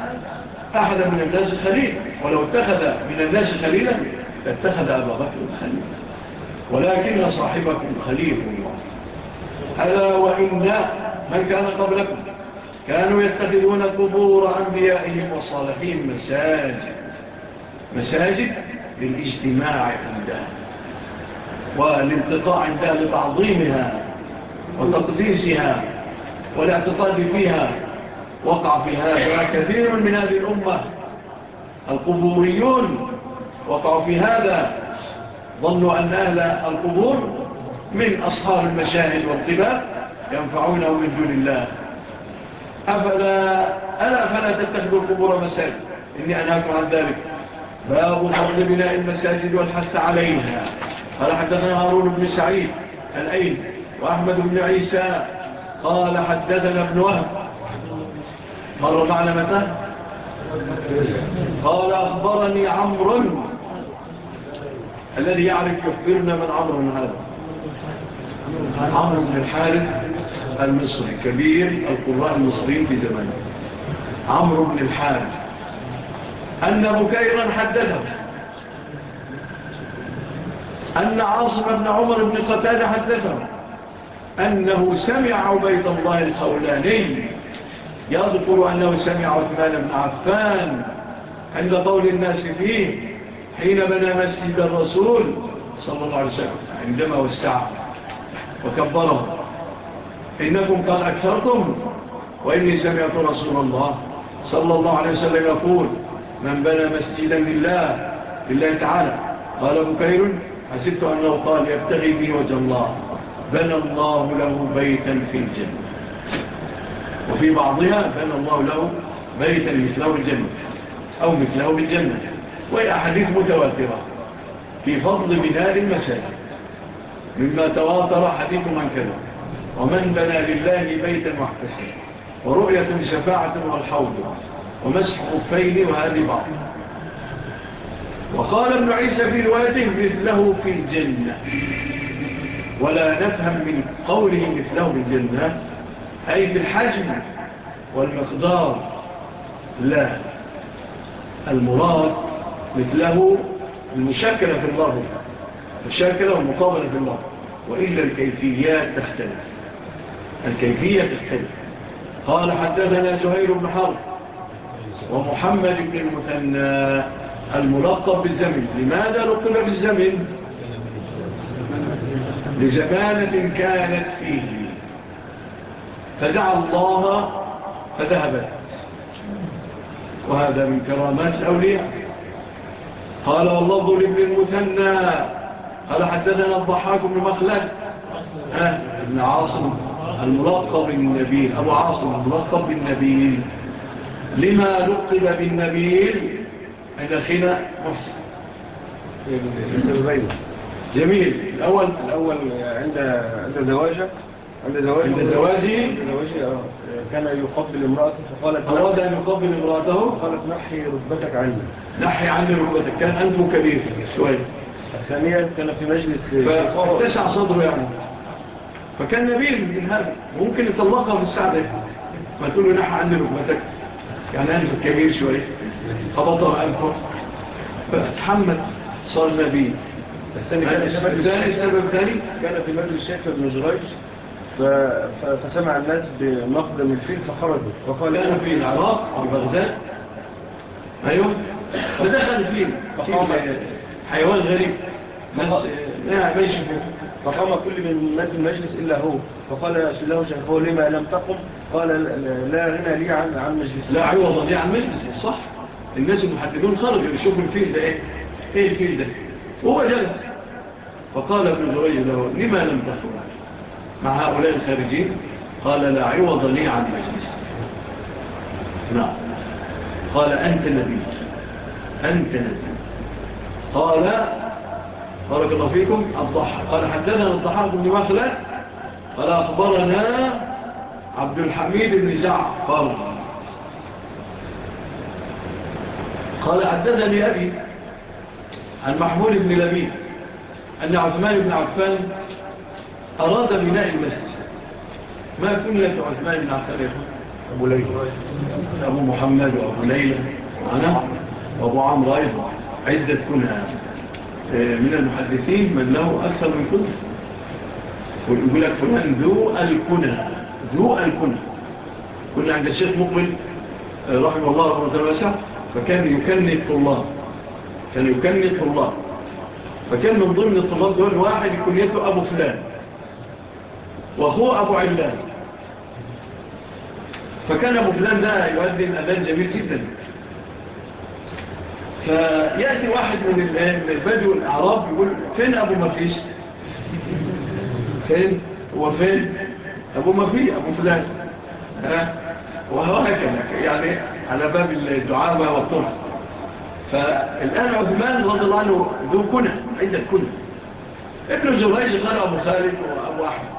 أحدا من الناس خليل. ولو اتخذ من الناس خليلا فاتخذ أبا بكر خليلا. ولكن صاحبكم خليل. الله ألا وإن من كان قبلكم كانوا يتخذون قبور أنبيائهم وصالحين مساجد. مساجد للاجتماع عندها والانقطاع عندها لتعظيمها وتقديسها والاعتقاد فيها وقع في هذا كثير من هذه الأمة. القبوريون وقعوا في هذا. ظنوا أن أهل القبور من أصحاب المشاهد والطباء ينفعونه من دون الله. أفلا, ألا فلا تتخذوا القبور مساجد. إني أنهاكم عن ذلك. باب فضل بناء المساجد والحث عليها. قال حدثنا هارون بن سعيد الأيل وأحمد بن عيسى. قال حدثنا ابن وهب. مر معنا متى؟ قال أخبرني عمر الذي يعرف يخبرنا من عمر هذا. عمر بن الحارث المصري كبير القراء المصريين في زمانه. عمرو بن الحارث. أن بكيرا حدثه أن عاصم بن عمر بن قتال حدثه أنه سمع عبيد الله الخولاني يذكر أنه سمع عثمان بن عفان عند قول الناس فيه حين بنى مسجد الرسول صلى الله عليه وسلم عندما وسع وكبره. إنكم قال أكثرتم وإني سمعت رسول الله صلى الله عليه وسلم يقول من بنى مسجدا لله لله تعالى. قال بكير حسبت أنه قال يبتغي به وجه الله. بنى الله له بيتا في الجنة. وفي بعضها بنى الله له بيتا مثله بالجنة أو مثله بالجنة وهي أحاديث متواترة. في فضل بناء المساجد. مما تواتر حديث من كذا. ومن بنى لله بيتا محتسن ورؤية شفاعة والحوض. ومسح خفين وهذه بعض وقال ابن عيسى في روايته مثله في الجنة. ولا نفهم من قوله مثله في الجنة أي في الحجم والمقدار لا. المراد مثله المشاكلة في الله المشاكلة والمقابلة في الله وإلا الكيفيات تختلف. الكيفية تختلف. قال حدثنا زهير بن حرب ومحمد بن المثنى الملقب بالزمن. لماذا لقب بالزمن؟ لزمانة كانت فيه. فدعا الله فذهبت. وهذا من كرامات الأولياء. قال والله ابن المثنى قال حدثنا الضحاك بن مخلد. ابن عاصم الملقب بالنبيل أبو عاصم الملقب بالنبيل لما لقب بالنبيل؟ عند خنا محسن. جميل. الأول, الأول عند عند زواجه. عند زواجه. عند زواجه. آه. كان يقبل امرأته فقالت أراد أن يقبل امرأته؟ فقالت نحي ربتك عني. نحي عني ربتك كان أنت كبير. شوية ثانيا كان في مجلس فتسع صدره يعني. فكان نبيل من هذا. ممكن يطلقها في الساعة فتقول له نحي عني ربتك يعني أنه كبير شوية خبطها أنفه فأتحمد صار النبي الثاني السبب الثاني كان في مجلس الشيخ ابن جريج. فسمع الناس بمقدم الفيل فخرجوا. فقال كان في العراق في آه. بغداد. أيوه. فدخل فيل حيوان غريب. ناس فقام كل من مجلس إلا هو. فقال له شيخه لما لم تقم قال لا غنى لي عن عن مجلس. لا عوض لي عن مجلس صح. الناس المحددون خرجوا يشوفوا الفيل ده إيه؟ إيه الفيل ده؟ وهو جلس. فقال ابن جريج له لما لم تخرج مع هؤلاء الخارجين؟ قال لا عوض لي عن مجلس. نعم. قال أنت نبي. أنت نبي. قال بارك الله فيكم الضحى. قال حدثنا الضحى بن مخلة قال أخبرنا عبد الحميد بن جعفر. قال حدثني أبي عن محمول بن لبيه أن عثمان بن عفان أراد بناء المسجد. ما كن لك عثمان بن عفان أبو ليلى. أبو محمد وأبو ليلة أنا وأبو عمر أيضا. عدة كنها آه، من المحدثين من له أكثر من كنها ويقول لك فلان ذو الكنها ذو الكنة كنا عند الشيخ مقبل آه، رحمه الله رحمه الله فكان يكني الطلاب كان يكني الطلاب فكان من ضمن الطلاب دول واحد كنيته أبو فلان. وهو أبو علان. فكان أبو فلان ده يؤدي الأدان جميل جدا. فيأتي واحد من البدو الأعراب يقول فين أبو مفيش؟ فين؟ وفين أبو مفي أبو فلان وهو هكذا يعني على باب الدعاء والطرح فالآن عثمان رضي الله عنه ذو كنة عدة الكنة ابن جريج قال أبو خالد وأبو أحمد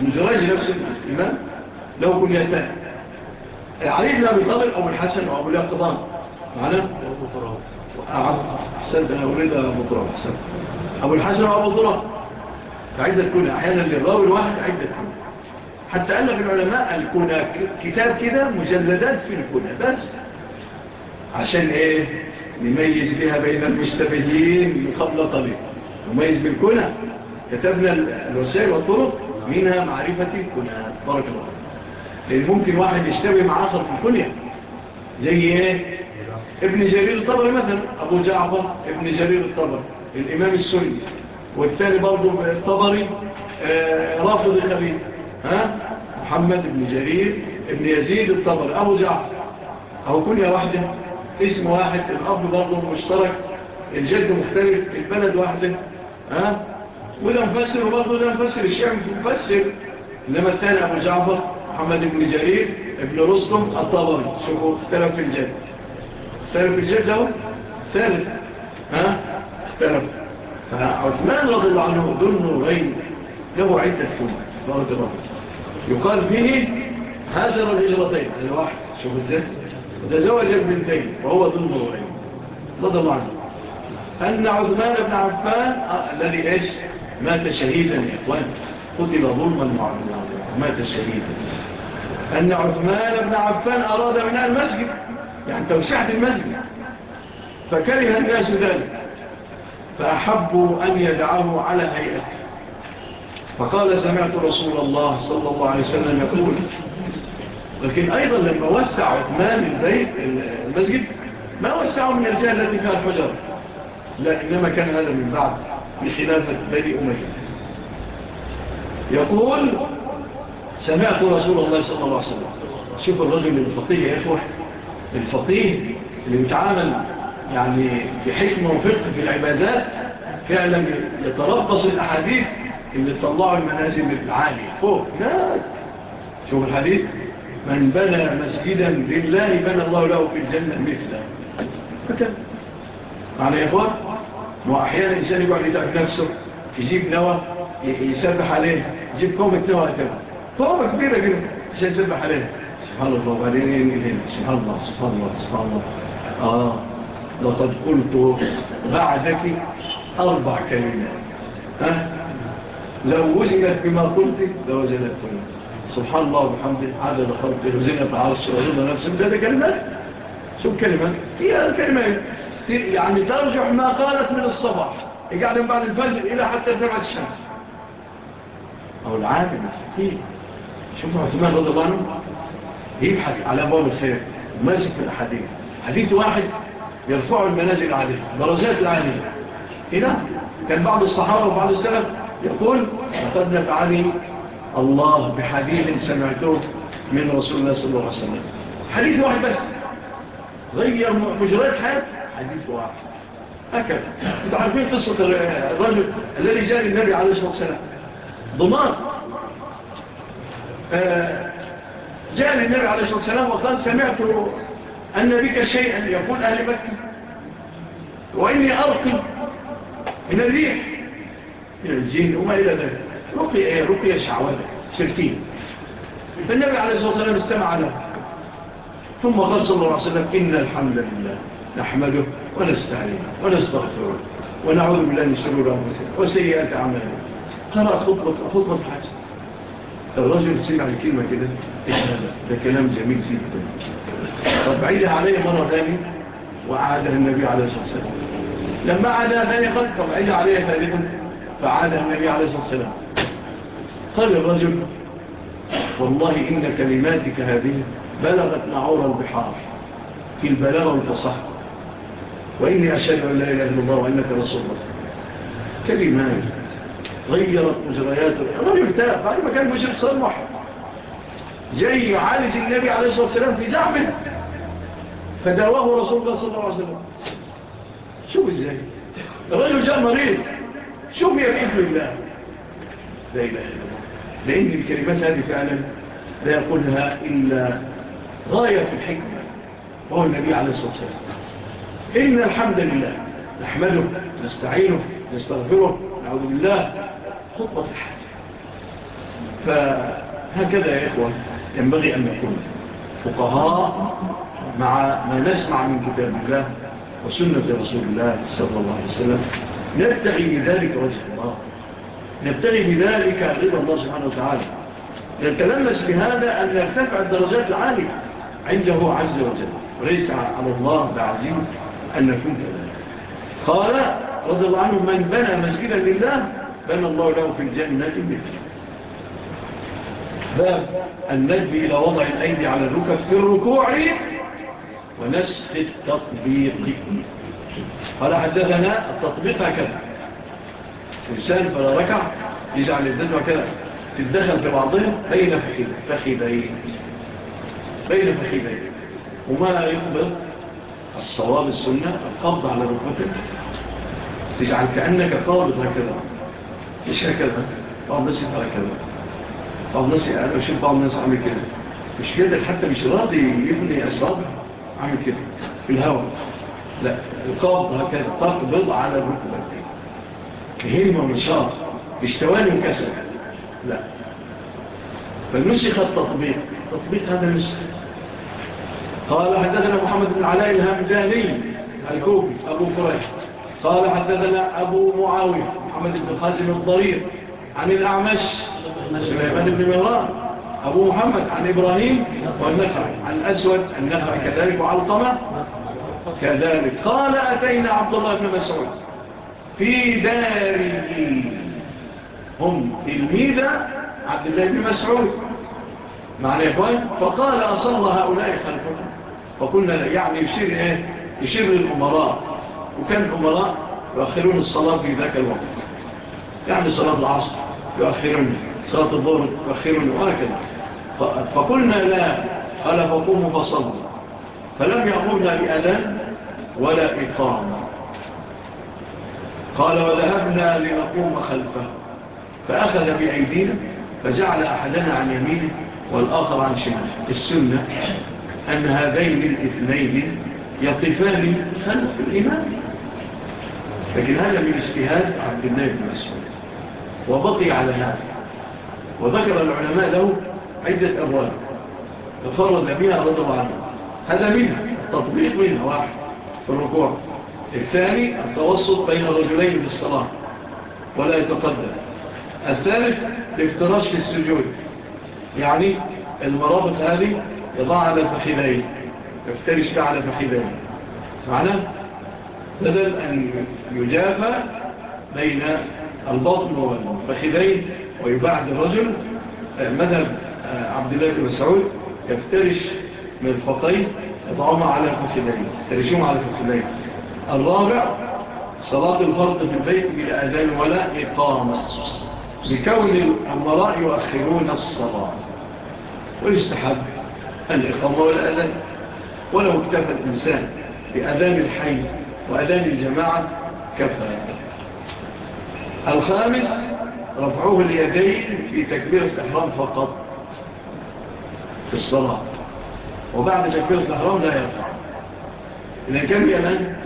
ابن جريج نفسه الإمام له كنيتان عليه بن أبي طالب أبو الحسن وأبو اليقظان معنا أبو طراب أحسنت أنا أريد أبو طراب أبو الحسن وأبو طراب فعدة الكنة أحيانا للراوي الواحد عدة الكنة حتى قال لك العلماء الكونة كتاب كده مجلدات في الكونة بس. عشان إيه؟ نميز بها بين المشتبهين قبل طريق نميز بالكونة كتبنا الوسائل والطرق منها معرفة الكونة بارك الله لأن ممكن واحد يشتبه مع آخر في الكونة زي إيه؟ ابن جرير الطبري مثلا أبو جعفر ابن جرير الطبري الإمام السني. والثاني برضو الطبري آه، رافض الخبيث ها؟ محمد بن جرير بن يزيد الطبر أبو جعفر. أو كل واحدة. اسم واحد الأب برضه مشترك الجد مختلف البلد واحدة. ها؟ وده مفسر وبرضه ده مفسر الشيعي مفسر. إنما الثاني أبو جعفر محمد بن جرير ابن رسلم الطبري. شوفوا اختلف في الجد. اختلف في الجد أهو. ثالث. ها؟ اختلف. فعثمان رضي الله عنه ذو النورين له عدة فوق بارد ربك يقال فيه هاجر الهجرتين. هذا واحد. شوف إزاي. وتزوج البنتين وهو ذو نورين الله عنه. أن عثمان بن عفان آه، الذي إيش؟ مات شهيدا يا إخوان. قتل ظلما معلوما مات شهيدا. أن عثمان بن عفان أراد بناء المسجد. يعني توسعة المسجد فكره الناس ذلك. فأحبوا أن يدعوه على هيئته. فقال سمعت رسول الله صلى الله عليه وسلم يقول لكن أيضا لما وسع عثمان البيت المسجد ما وسعه من الجهة التي فيها الحجر لا إنما كان هذا من بعد بخلافة بني أمية. يقول سمعت رسول الله صلى الله عليه وسلم. شوف الرجل الفقيه يا أخوة الفقيه اللي بيتعامل يعني بحكمة وفقه في العبادات فعلا يتربص الأحاديث اللي طلعوا المنازل العالية. فوق هناك شوف الحديث. من بنى مسجدا لله بنى الله له في الجنة مثله. فكذا معنى يا إخوان وأحيانا الإنسان يقعد يدعب نفسه يجيب نوى يسبح عليه. يجيب كومة نوى تبع طوامة كبيرة كده عشان يسبح عليه. سبحان الله وبعدين إليه سبحان الله سبحان الله سبحان الله. آه. لقد قلت بعدك أربع كلمات. ها؟ لو وزنت بما قلت لوزنت فلان سبحان الله وبحمده عدد خلقه وزنة عرش وزنة نفسه ده ده كلمات شوف كلمات هي كلمات يعني ترجح ما قالت من الصباح. يقعد من بعد الفجر إلى حتى تبعد الشمس. أو العامل كتير شوفوا عثمان رضي الله عنه. يبحث على باب الخير. ماسك الحديث. حديث واحد يرفعه المنازل عليه. درجات العالية. هنا كان بعض الصحابة وبعض السلف يقول قد نفعني الله بحديث سمعته من رسول الله صلى الله عليه وسلم. حديث واحد بس. غير مجرد حال حديث واحد. أكد أنتم عارفين قصة الرجل الذي جاء النبي عليه الصلاة والسلام. ضمان آه، جاء للنبي عليه الصلاة والسلام وقال سمعت أن بك شيئا يقول أهل مكة وإني أرقب من الريح. من الجن وما إلى ذلك. رقية, رقية شعوذة. شركية. فالنبي عليه الصلاة والسلام استمع له. ثم قال صلى الله عليه وسلم إن الحمد لله نحمده ونستعينه ونستغفره ونعوذ بالله من شرور أنفسنا وسيئات أعمالنا. قرأ خطبة خطبة الحج الرجل سمع الكلمة كده. ده كلام جميل جدا. طب عيدها عليه مرة ثانية وعادها النبي عليه الصلاة والسلام. لما عادها ثانية قال طب عيدها عليه ثالثا فعاد النبي عليه الصلاة والسلام. قال الرجل والله إن كلماتك هذه بلغت نعور البحار. في البلاغ والفصح وإني أشهد أن لا إله إلا الله وإنك رسول الله. كلمات غيرت مجرياته الرجل تاب بعد ما كان مجرد صرمح جاي يعالج النبي عليه الصلاة والسلام في زعمه. فدواه رسول الله صلى الله عليه وسلم. شوف إزاي؟ الرجل جاء مريض. شوف هي بإذن الله لا إله إلا الله لأن الكلمات هذه فعلا لا يقولها إلا غاية في الحكمة هو النبي عليه الصلاة والسلام إن الحمد لله نحمده نستعينه نستغفره نعوذ بالله خطبة الحاجة فهكذا يا إخوة ينبغي أن نكون فقهاء مع ما نسمع من كتاب الله وسنة رسول الله صلى الله عليه وسلم نبتغي بذلك وجه الله. نبتغي بذلك رضا الله سبحانه وتعالى. نتلمس بهذا أن نرتفع الدرجات العالية عنده عز وجل. وليس على الله بعزيز أن نكون كذلك. قال رضي الله عنه من بنى مسجدا لله بنى الله له في الجنة مثل باب النجم إلى وضع الأيدي على الركب في الركوع ونسخ التطبيق. قال حدثنا التطبيق هكذا. إنسان فلا ركع يجعل الدنة كذا. تدخل في بعضهم بين فخبين بين فخبين وما يقبل الصواب السنة القبض على ركبتك. تجعل كأنك قابض هكذا. مش هكذا؟ بعض الناس يفعل كذا. بعض الناس أنا بشوف بعض الناس عامل كذا. مش كذا حتى مش راضي يبني أسراب عامل كذا. في الهواء. لا القبض هكذا تقبض على الركبة. همة ومشاط مش وكسر وكسل لا. فنسخ التطبيق تطبيق هذا نسخ قال حدثنا محمد بن علاء الهمداني الكوفي أبو فراش قال حدثنا أبو معاوية محمد بن خازم الضرير عن الأعمش سليمان بن مهران أبو محمد عن إبراهيم والنخع عن الأسود النخع كذلك وعلقمة. كذلك. قال أتينا عبد الله بن مسعود. في داره هم الميدة عبد الله بن مسعود. معنى إخوان فقال أصلى هؤلاء خلفكم فقلنا يعني يشير إيه؟ يشير للأمراء وكان الأمراء يؤخرون الصلاة في ذاك الوقت. يعني صلاة العصر يؤخرون صلاة الظهر يؤخرون وهكذا. فقلنا لا قال فقوموا فصلوا. فلم يأمرنا بأذان ولا إقامة. قال وذهبنا لنقوم خلفه. فأخذ بأيدينا فجعل أحدنا عن يمينه والآخر عن شماله. السنة أن هذين الاثنين يقفان خلف الإمام. لكن هذا من اجتهاد عبد الله بن مسعود. وبقي على هذا. وذكر العلماء له عدة أبواب. تفرد بها رضو عنه. هذا منها؟ التطبيق منها واحد. في الركوع. الثاني التوسط بين الرجلين بالصلاة. ولا يتقدم. الثالث الافتراش في السجود. يعني المرابط هذه يضع على فخذين يفترش بها على فخذين معناه بدل أن يجافى بين البطن والفخذين ويبعد الرجل مذهب آه، عبد الله بن مسعود يفترش مرفقين اطعام على الفسلين ترشيم على الفسلين الرابع صلاة الفرض في البيت بلا أذان ولا إقامة. لكون الأمراء يؤخرون الصلاة. ويستحب الإقامة والأذان. ولو اكتفى الإنسان بأذان الحي وأذان الجماعة كفى. الخامس رفعوه اليدين في تكبير الإحرام فقط في الصلاة. وبعد تكبير الأحرام لا يرفع. إذا كم يا من؟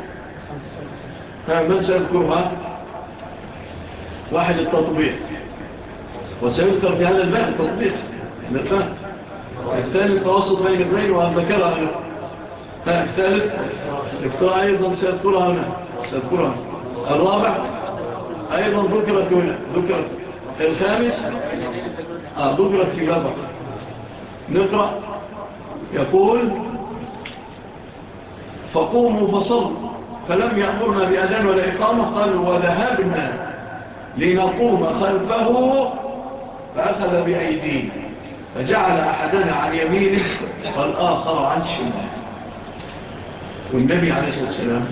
فمن سيذكرها؟ واحد التطبيق. وسيذكر في هذا الباب التطبيق. للفهم الثاني التوسط بين البرين وأنذكرها هنا الثالث. افتراء أيضا سيذكرها هنا. سيذكرها. الرابع. أيضا ذكرت هنا. ذكرت. الخامس. آه، ذكرت في بابا نقرأ. يقول فقوموا فصلوا فلم يأمرنا بأذان ولا إقامة قالوا وذهبنا لنقوم خلفه فأخذ بأيدينا فجعل أحدنا عن يمينه والآخر عن شماله. والنبي عليه الصلاة والسلام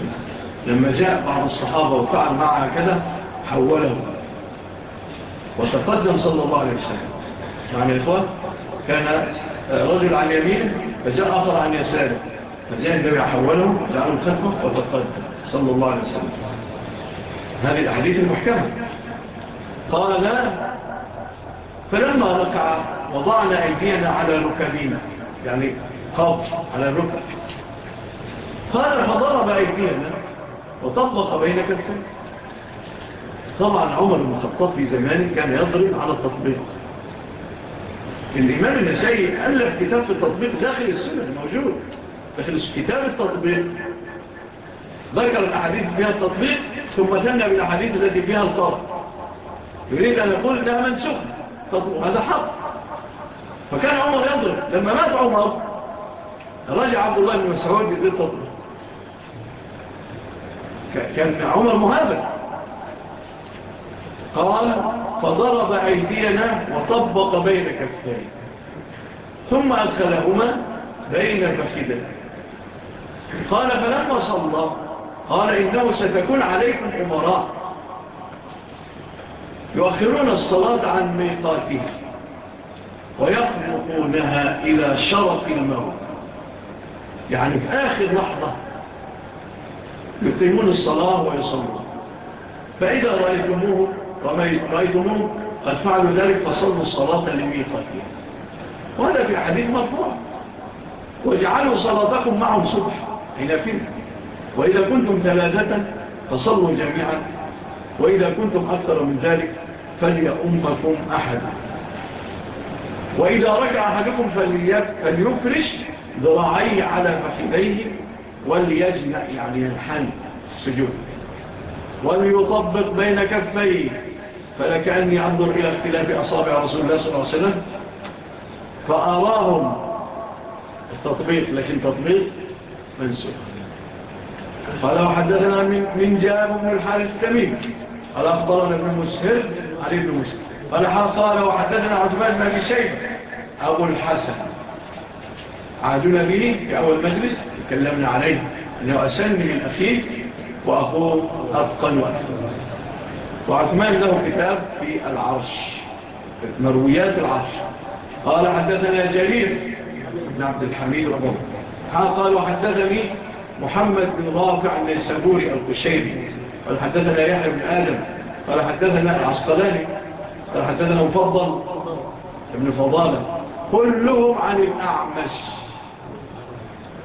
لما جاء بعض الصحابة وفعل معها كذا حوله. وتقدم صلى الله عليه وسلم. يعني إخوان كان رجل عن يمينه فجاء آخر عن يساره. فجاء النبي حولهم جعلهم خلفه وتقدم. صلى الله عليه وسلم. هذه الأحاديث المحكمة. قال لا. فلما ركع وضعنا أيدينا على ركبين. يعني قبض على الركب. قال فضرب أيدينا وطبق بين كفين طبعا عمر المخطط في زمانه كان يضرب على التطبيق. الإمام النسائي ألف كتاب في التطبيق داخل السنة موجود. داخل كتاب التطبيق. ذكر الأحاديث فيها التطبيق ثم ثنى بالأحاديث التي فيها الطرق يريد أن يقول ده منسوخ هذا حق. فكان عمر يضرب لما مات عمر رجع عبد الله بن مسعود للتطبيق. كان عمر مهابل. قال فضرب أيدينا وطبق بين كفتين ثم أدخلهما بين فخذين. قال فلما صلى قال إنه ستكون عليكم أمراء يؤخرون الصلاة عن ميقاتها ويخلقونها إلى شرف الموت. يعني في آخر لحظة يقيمون الصلاة ويصلون. فإذا رأيتموه وما يتقيدهم قد فعلوا ذلك فصلوا الصلاة لميقاتهم. وهذا في حديث مرفوع واجعلوا صلاتكم معهم صبح إلى فيه وإذا كنتم ثلاثة فصلوا جميعا. وإذا كنتم أكثر من ذلك فليأمكم أحدا وإذا رجع أحدكم فليفرش ذراعيه على فخذيه وليجنع يعني الحن السجود. وليطبق بين كفيه فلكأني أنظر إلى اختلاف أصابع رسول الله صلى الله عليه وسلم فأراهم التطبيق لكن تطبيق منسوخ. قال وحدثنا من, جاب بن الحارث التميم قال أخبرنا ابن مسهر علي بن مسهر. قال قال وحدثنا عثمان بن في شيبة أبو الحسن. عادنا به في أول مجلس تكلمنا عليه أنه أسن من أخيه وأخوه أبقى وأخوه. وعثمان له كتاب في العرش مرويات العرش. قال حدثنا جرير بن عبد الحميد ربه قال وحدثني محمد بن رافع النيسابوري القشيري. قال حدثنا يحيى بن آدم. قال حدثنا العسقلاني. قال حدثنا مفضل ابن فضالة. كلهم عن الأعمش.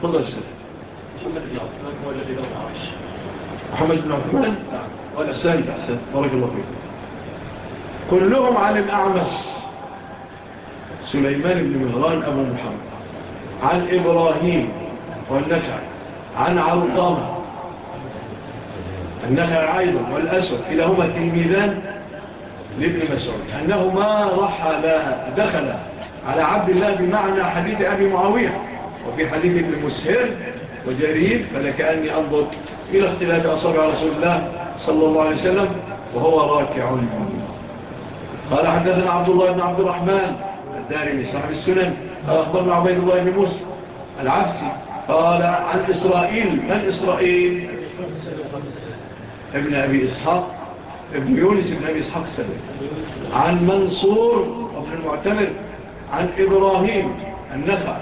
تفضل السلام محمد بن عثمان هو الذي له العرش. محمد بن عثمان ولا سهل أحسن بارك الله فيك. كلهم عن الأعمس سليمان بن مهران أبو محمد. عن إبراهيم والنكع عن علطام النكع أيضا والأسود. كلاهما تلميذان لابن مسعود. أنهما رحل دخل على عبد الله بمعنى حديث أبي معاوية. وفي حديث ابن مسهر وجرير فلكأني أنظر إلى اختلاف أصابع رسول الله صلى الله عليه وسلم وهو راكع قال حدثنا عبد الله بن عبد الرحمن الداري صاحب السنن. قال أخبرنا عبيد الله بن موسى العبسي قال عن إسرائيل من إسرائيل؟ ابن أبي إسحاق ابن يونس ابن أبي إسحاق السبب عن منصور ابن المعتمر عن إبراهيم النخع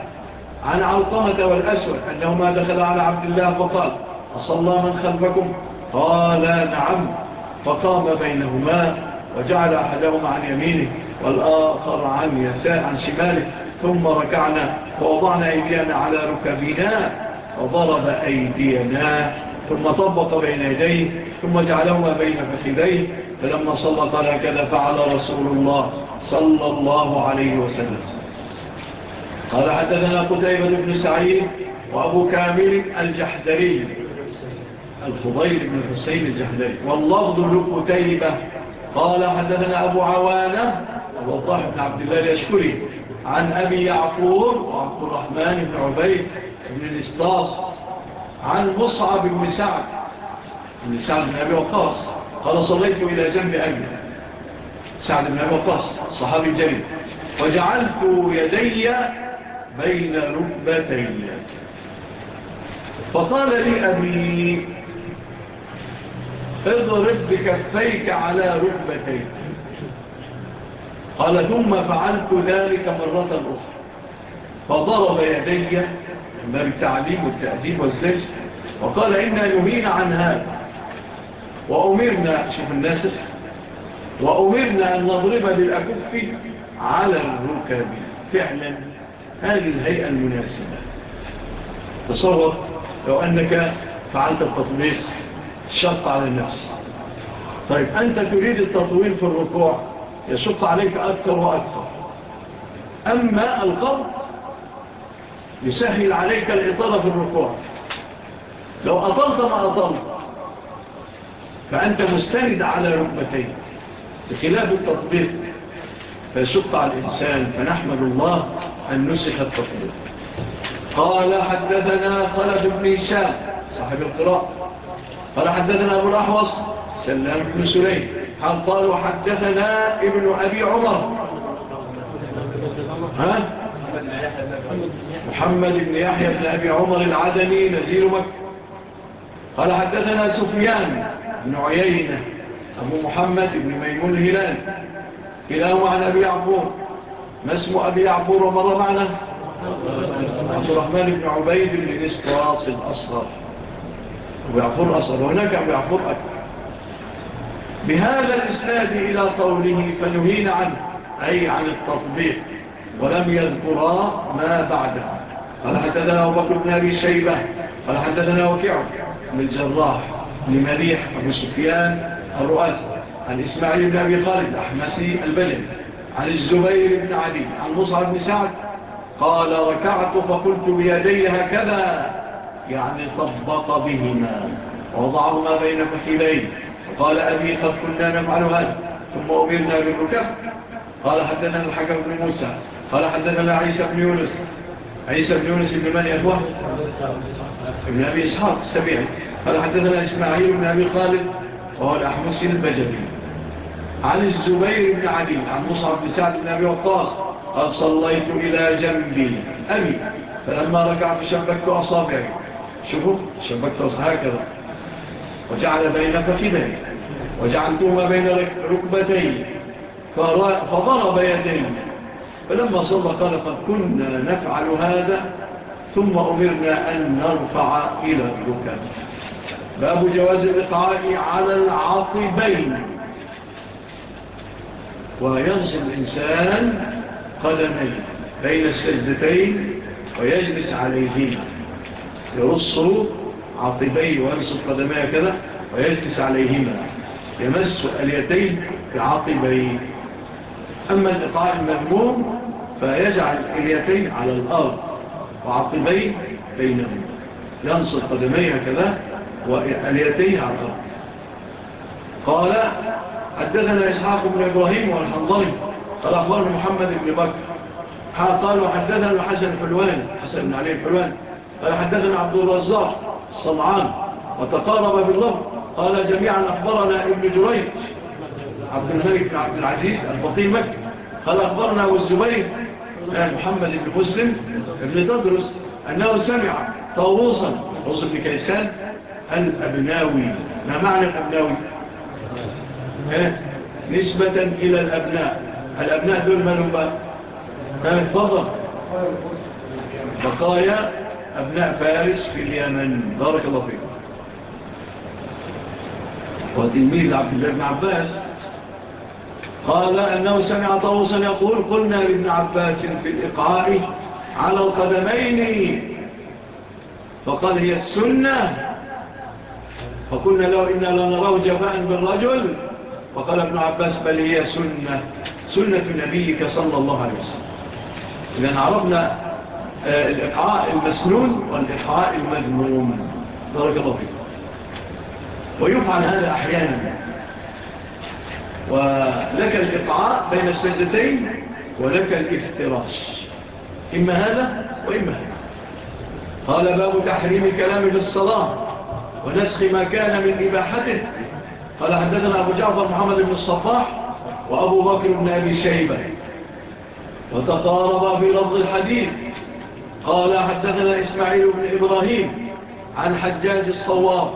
عن علقمة والأسود أنهما دخل على عبد الله فقال أصلى من خلفكم؟ قال نعم. فقام بينهما وجعل أحدهما عن يمينه والآخر عن يساء عن شماله. ثم ركعنا ووضعنا أيدينا على ركبنا وضرب أيدينا. ثم طبق بين يديه ثم جعلهما بين فخذيه. فلما صلى قال كذا فعل رسول الله صلى الله عليه وسلم. قال حدثنا قتيبة بن سعيد وأبو كامل الجحدري. الفضيل بن الحسين الجهدري واللفظ ذو كتيبة قال حدثنا أبو عوانة أبو الطاح بن عبد الله الأشكري عن أبي يعقوب وعبد الرحمن بن عبيد بن الإستاص عن مصعب بن سعد بن سعد بن أبي وقاص. قال صليت إلى جنب أبي. سعد بن أبي وقاص صحابي جليل. وجعلت يدي بين ركبتي. فقال لي أبي اضرب بكفيك على ركبتيك قال ثم فعلت ذلك مرة أخرى. فضرب يدي من التعليم والتأديب والسجن وقال إنا يمين عن هذا. وأمرنا شوف الناسخ وأمرنا أن نضرب بالأكف على الركب. فعلا هذه الهيئة المناسبة. تصور لو أنك فعلت التطبيق شق على النفس طيب أنت تريد التطويل في الركوع يشق عليك أكثر وأكثر. أما القبض يسهل عليك الإطالة في الركوع. لو أطلت ما أطلت فأنت مستند على ركبتين بخلاف التطبيق. فيشق على الإنسان فنحمد الله أن نسخ التطبيق. قال حدثنا خلف بن هشام صاحب القراءة. قال حدثنا أبو الأحوص سلام بن سليم هل قالوا حدثنا ابن أبي عمر. ها؟ محمد بن يحيى بن أبي عمر العدمي نزيل مكة. قال حدثنا سفيان بن عيينة أبو محمد بن ميمون هلال كلاهما عن أبي عبور ما اسم أبي عبور ومر معنا عبد الرحمن بن عبيد بن إسطراس الأصغر. أبو أصغر وهناك أبو أكبر بهذا الإسناد إلى قوله فنهين عنه أي عن التطبيق ولم يذكرا ما بعده. قال حددنا أبو بكر أبي شيبة قال حددنا وكعب من الجراح لمريح أبو سفيان الرؤاسي عن إسماعيل بن أبي خالد أحمسي البلد عن الزبير بن علي عن مصعب بن سعد قال ركعت فقلت بيدي هكذا. يعني طبق بهما. ووضعهما بين. فسيلين قال أبي قد كنا نفعل هذا. ثم أمرنا بالركب قال حدثنا الحكم بن موسى. قال حدثنا عيسى بن يونس. عيسى بن يونس بن من يدوه ابن أبي إسحاق السبيعي. قال حدثنا إسماعيل بن أبي خالد. وهو الأحمسي البجبي عن الزبير بن علي عن مصعب بن سعد بن أبي وقاص. قال صليت إلى جنبي. أبي فلما ركع في أصابعي. شوفوا شبكت هكذا وجعل بين كفدين وجعلتهما بين ركبتين فضرب يديه فلما صلى قال قد كنا نفعل هذا ثم أمرنا أن نرفع إلى الركب. باب جواز الإقعاء على العاطبين وينصب الإنسان قدمين بين السجدتين ويجلس عليهما. يرصه عاطفيه وينصب قدميه كده ويجلس عليهما يمس اليتين بعاطبيه أما الإقاع المهموم فيجعل اليتين على الأرض وعاطبيه بينهم ينصب قدميه كده واليتين على الأرض. قال حدثنا إسحاق بن إبراهيم والحنظري قال أخبار محمد بن بكر. قالوا حدثنا الحسن حلوان حسن بن علي قال حدثنا عبد الرزاق صنعان وتقارب بالله قال جميعا أخبرنا ابن جريج عبد الملك بن عبد العزيز البطير مكي قال أخبرنا والزبير محمد بن مسلم ابن تدرس أنه سمع طاووسا طاووس بن كيسان الأبناوي ما معنى الأبناوي؟ إيه؟ نسبة إلى الأبناء الأبناء دول من هم بقى؟ إيه؟ بقايا أبناء فارس في اليمن. بارك الله فيه وتلميذ عبد الله بن عباس قال أنه سمع طوصا يقول قلنا لابن عباس في الإقعاء على القدمين. فقال هي السنة. فقلنا لو إنا لنراه جفاء بالرجل. فقال ابن عباس بل هي سنة. سنة نبيك صلى الله عليه وسلم. إذن عرفنا الإفعاء المسنون والإفعاء المذموم. درجة الله ويفعل هذا أحيانا. ولك الإفعاء بين السجدتين ولك الافتراس إما هذا وإما هذا. قال باب تحريم الكلام بالصلاة ونسخ ما كان من إباحته. قال حدثنا أبو جعفر محمد بن الصفاح وأبو بكر بن أبي شيبة. وتقاربا في لفظ الحديث قال حدثنا إسماعيل بن إبراهيم عن حجاج الصواب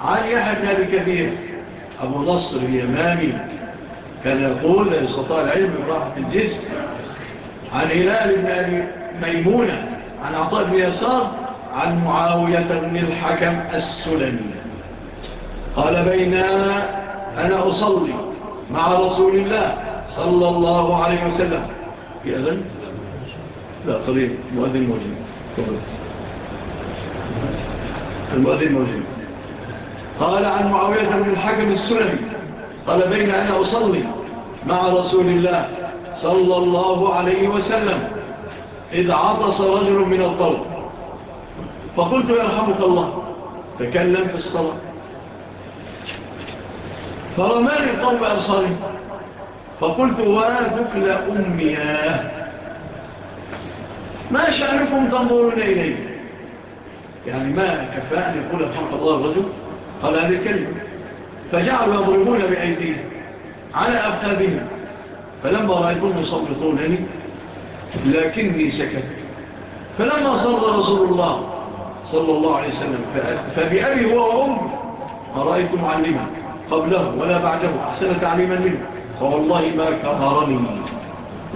عن يحد نبي كبير أبو نصر اليمامي كان يقول لإستطاع العلم براحة الجسم عن هلال بن أبي ميمونة عن عطاء بن يسار عن معاوية بن الحكم السلمي. قال بينما أنا أصلي مع رسول الله صلى الله عليه وسلم. في أذنه لا قليل المؤذن موجود المؤذن موجود قال عن معاوية بن الحكم السلمي قال بين أنا أصلي مع رسول الله صلى الله عليه وسلم إذ عطس رجل من الطلق فقلت يرحمك الله. تكلم في الصلاة. فرماني الطلب أبصاري. فقلت وذك لأمياه ما شأنكم تنظرون إليه. يعني ما كفاء أن يقول الحمد الله الرجل قال هذه الكلمة. فجعلوا يضربون بأيديهم على أبتابهم فلما رأيتهم يصفطونني يعني، لكني سكت. فلما صر رسول الله صلى الله عليه وسلم فبأبي هو وأمي أرأيت معلما قبله ولا بعده أحسن تعليما منه. فوالله ما كهرني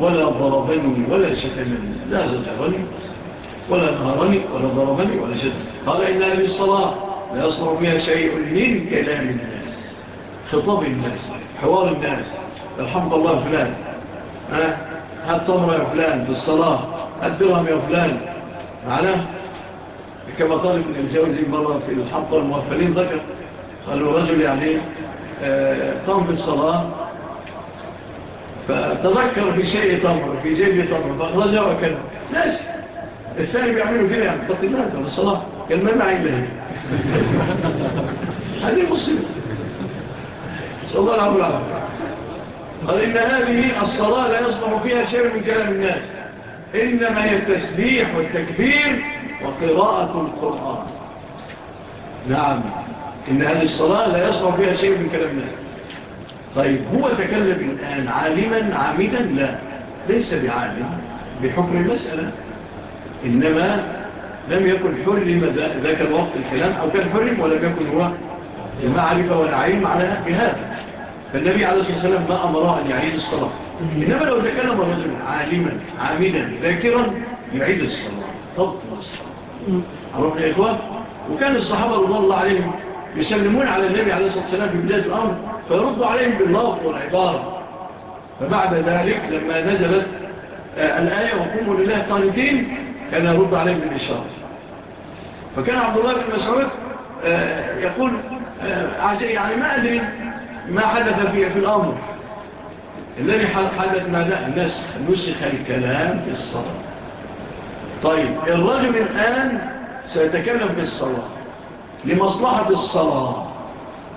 ولا ضربني ولا شتمني. لا زجرني ولا نهرني ولا ضربني ولا شتمني. قال إن هذه الصلاة لا يصنع بها شيء من كلام الناس خطاب الناس حوار الناس. الحمد لله فلان. هالطمر يا فلان في الصلاة؟ الدرهم يا فلان؟ معناه؟ كما قال ابن الجوزي مرة في الحق والمغفلين ذكر قالوا رجل يعني آه، قام بالصلاة فتذكر بشيء طمر في جيب طمر فأخرجه وكذا ماشي الثاني بيعملوا كده يعني تقيمات ده الصلاة. كالمنع إلهي. هذه مصيبة. صلى الله عليه وسلم. قال إن هذه الصلاة لا يصبح فيها شيء من كلام الناس. إنما هي التسبيح والتكبير وقراءة القرآن. نعم. إن هذه الصلاة لا يصبح فيها شيء من كلام الناس. طيب هو تكلم الآن عالما عميدا لا. ليس بعالم. بحكم المسألة. إنما لم يكن حرم ذاك الوقت الكلام أو كان حرم ولم يكن هو المعرفة والعلم على بهذا. فالنبي عليه الصلاة والسلام ما أمره أن يعيد الصلاة. إنما لو تكلم رجل عالما عامدا ذاكرا يعيد الصلاة. طبط الصلاة. عرفنا يا إخوان وكان الصحابة رضا الله عليهم يسلمون على النبي عليه الصلاة والسلام في بلاد الأمر فيرد عليهم باللغط والعبارة فبعد ذلك لما نزلت آه، الآية وقوموا لله قانتين كان يرد عليهم بالإشارة. فكان عبد الله بن مسعود آه، يقول آه، يعني ما أدري ما حدث في, في الأمر. الذي حدث ماذا نسخ نسخ الكلام في الصلاة. طيب الرجل الآن سيتكلم في الصلاة. لمصلحة الصلاة.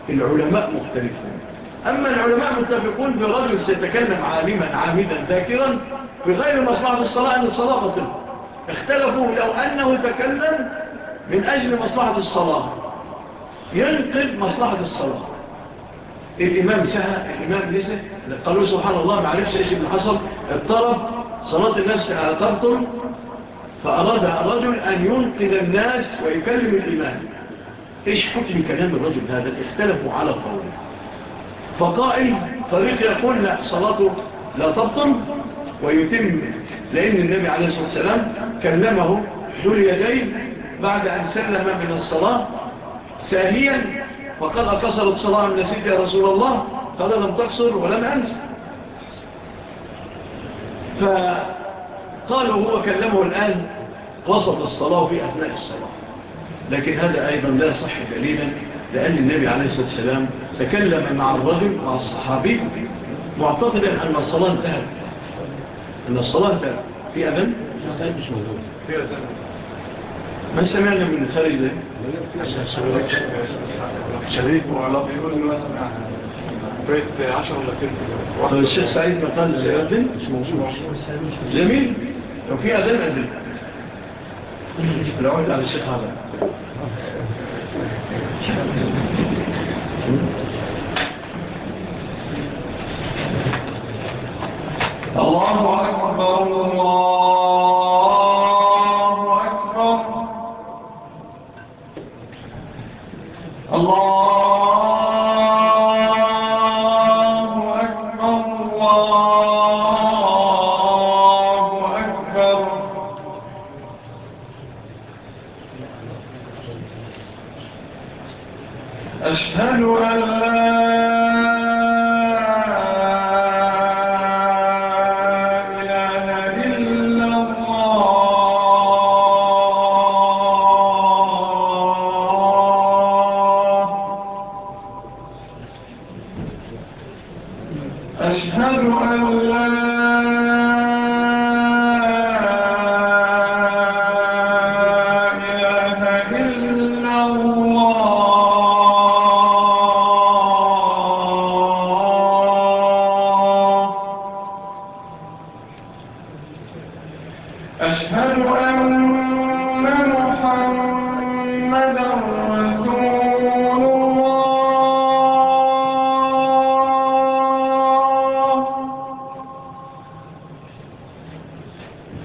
العلماء مختلفون. أما العلماء متفقون برجل سيتكلم عالما عامدا ذاكرا في غير مصلحة الصلاة أن الصلاة بطل اختلفوا لو أنه تكلم من أجل مصلحة الصلاة. ينقل مصلحة الصلاة. الإمام سهى الإمام لسه قالوا سبحان الله معرفش إيش اللي حصل. اضطرب صلاة النفس تبطل فأراد الرجل أن ينقذ الناس ويكلم الإمام. إيش حكم كلام الرجل هذا؟ اختلفوا على قول فقائل طريق يقول لا صلاته لا تبطل ويتم لأن النبي عليه الصلاة والسلام كلمه ذو اليدين بعد أن سلم من الصلاة ساهيا فقال أكسرت صلاة من نسيت يا رسول الله قال لم تكسر ولم أنسى فقالوا هو كلمه الآن وسط الصلاة في أثناء الصلاة. لكن هذا أيضا لا صح دليلا لأن النبي عليه الصلاة والسلام تكلم مع الرجل مع الصحابي معتقدا أن الصلاة انتهت. أن الصلاة انتهت. في أذن؟ في ما سمعنا من خارج ده؟ شريك معلق يقول ما سمعنا بيت عشر ولا كلمة طب الشيخ سعيد ما قال سيأذن؟ جميل. لو في أذن أذن. العود على الشيخ هذا. الله أكبر الله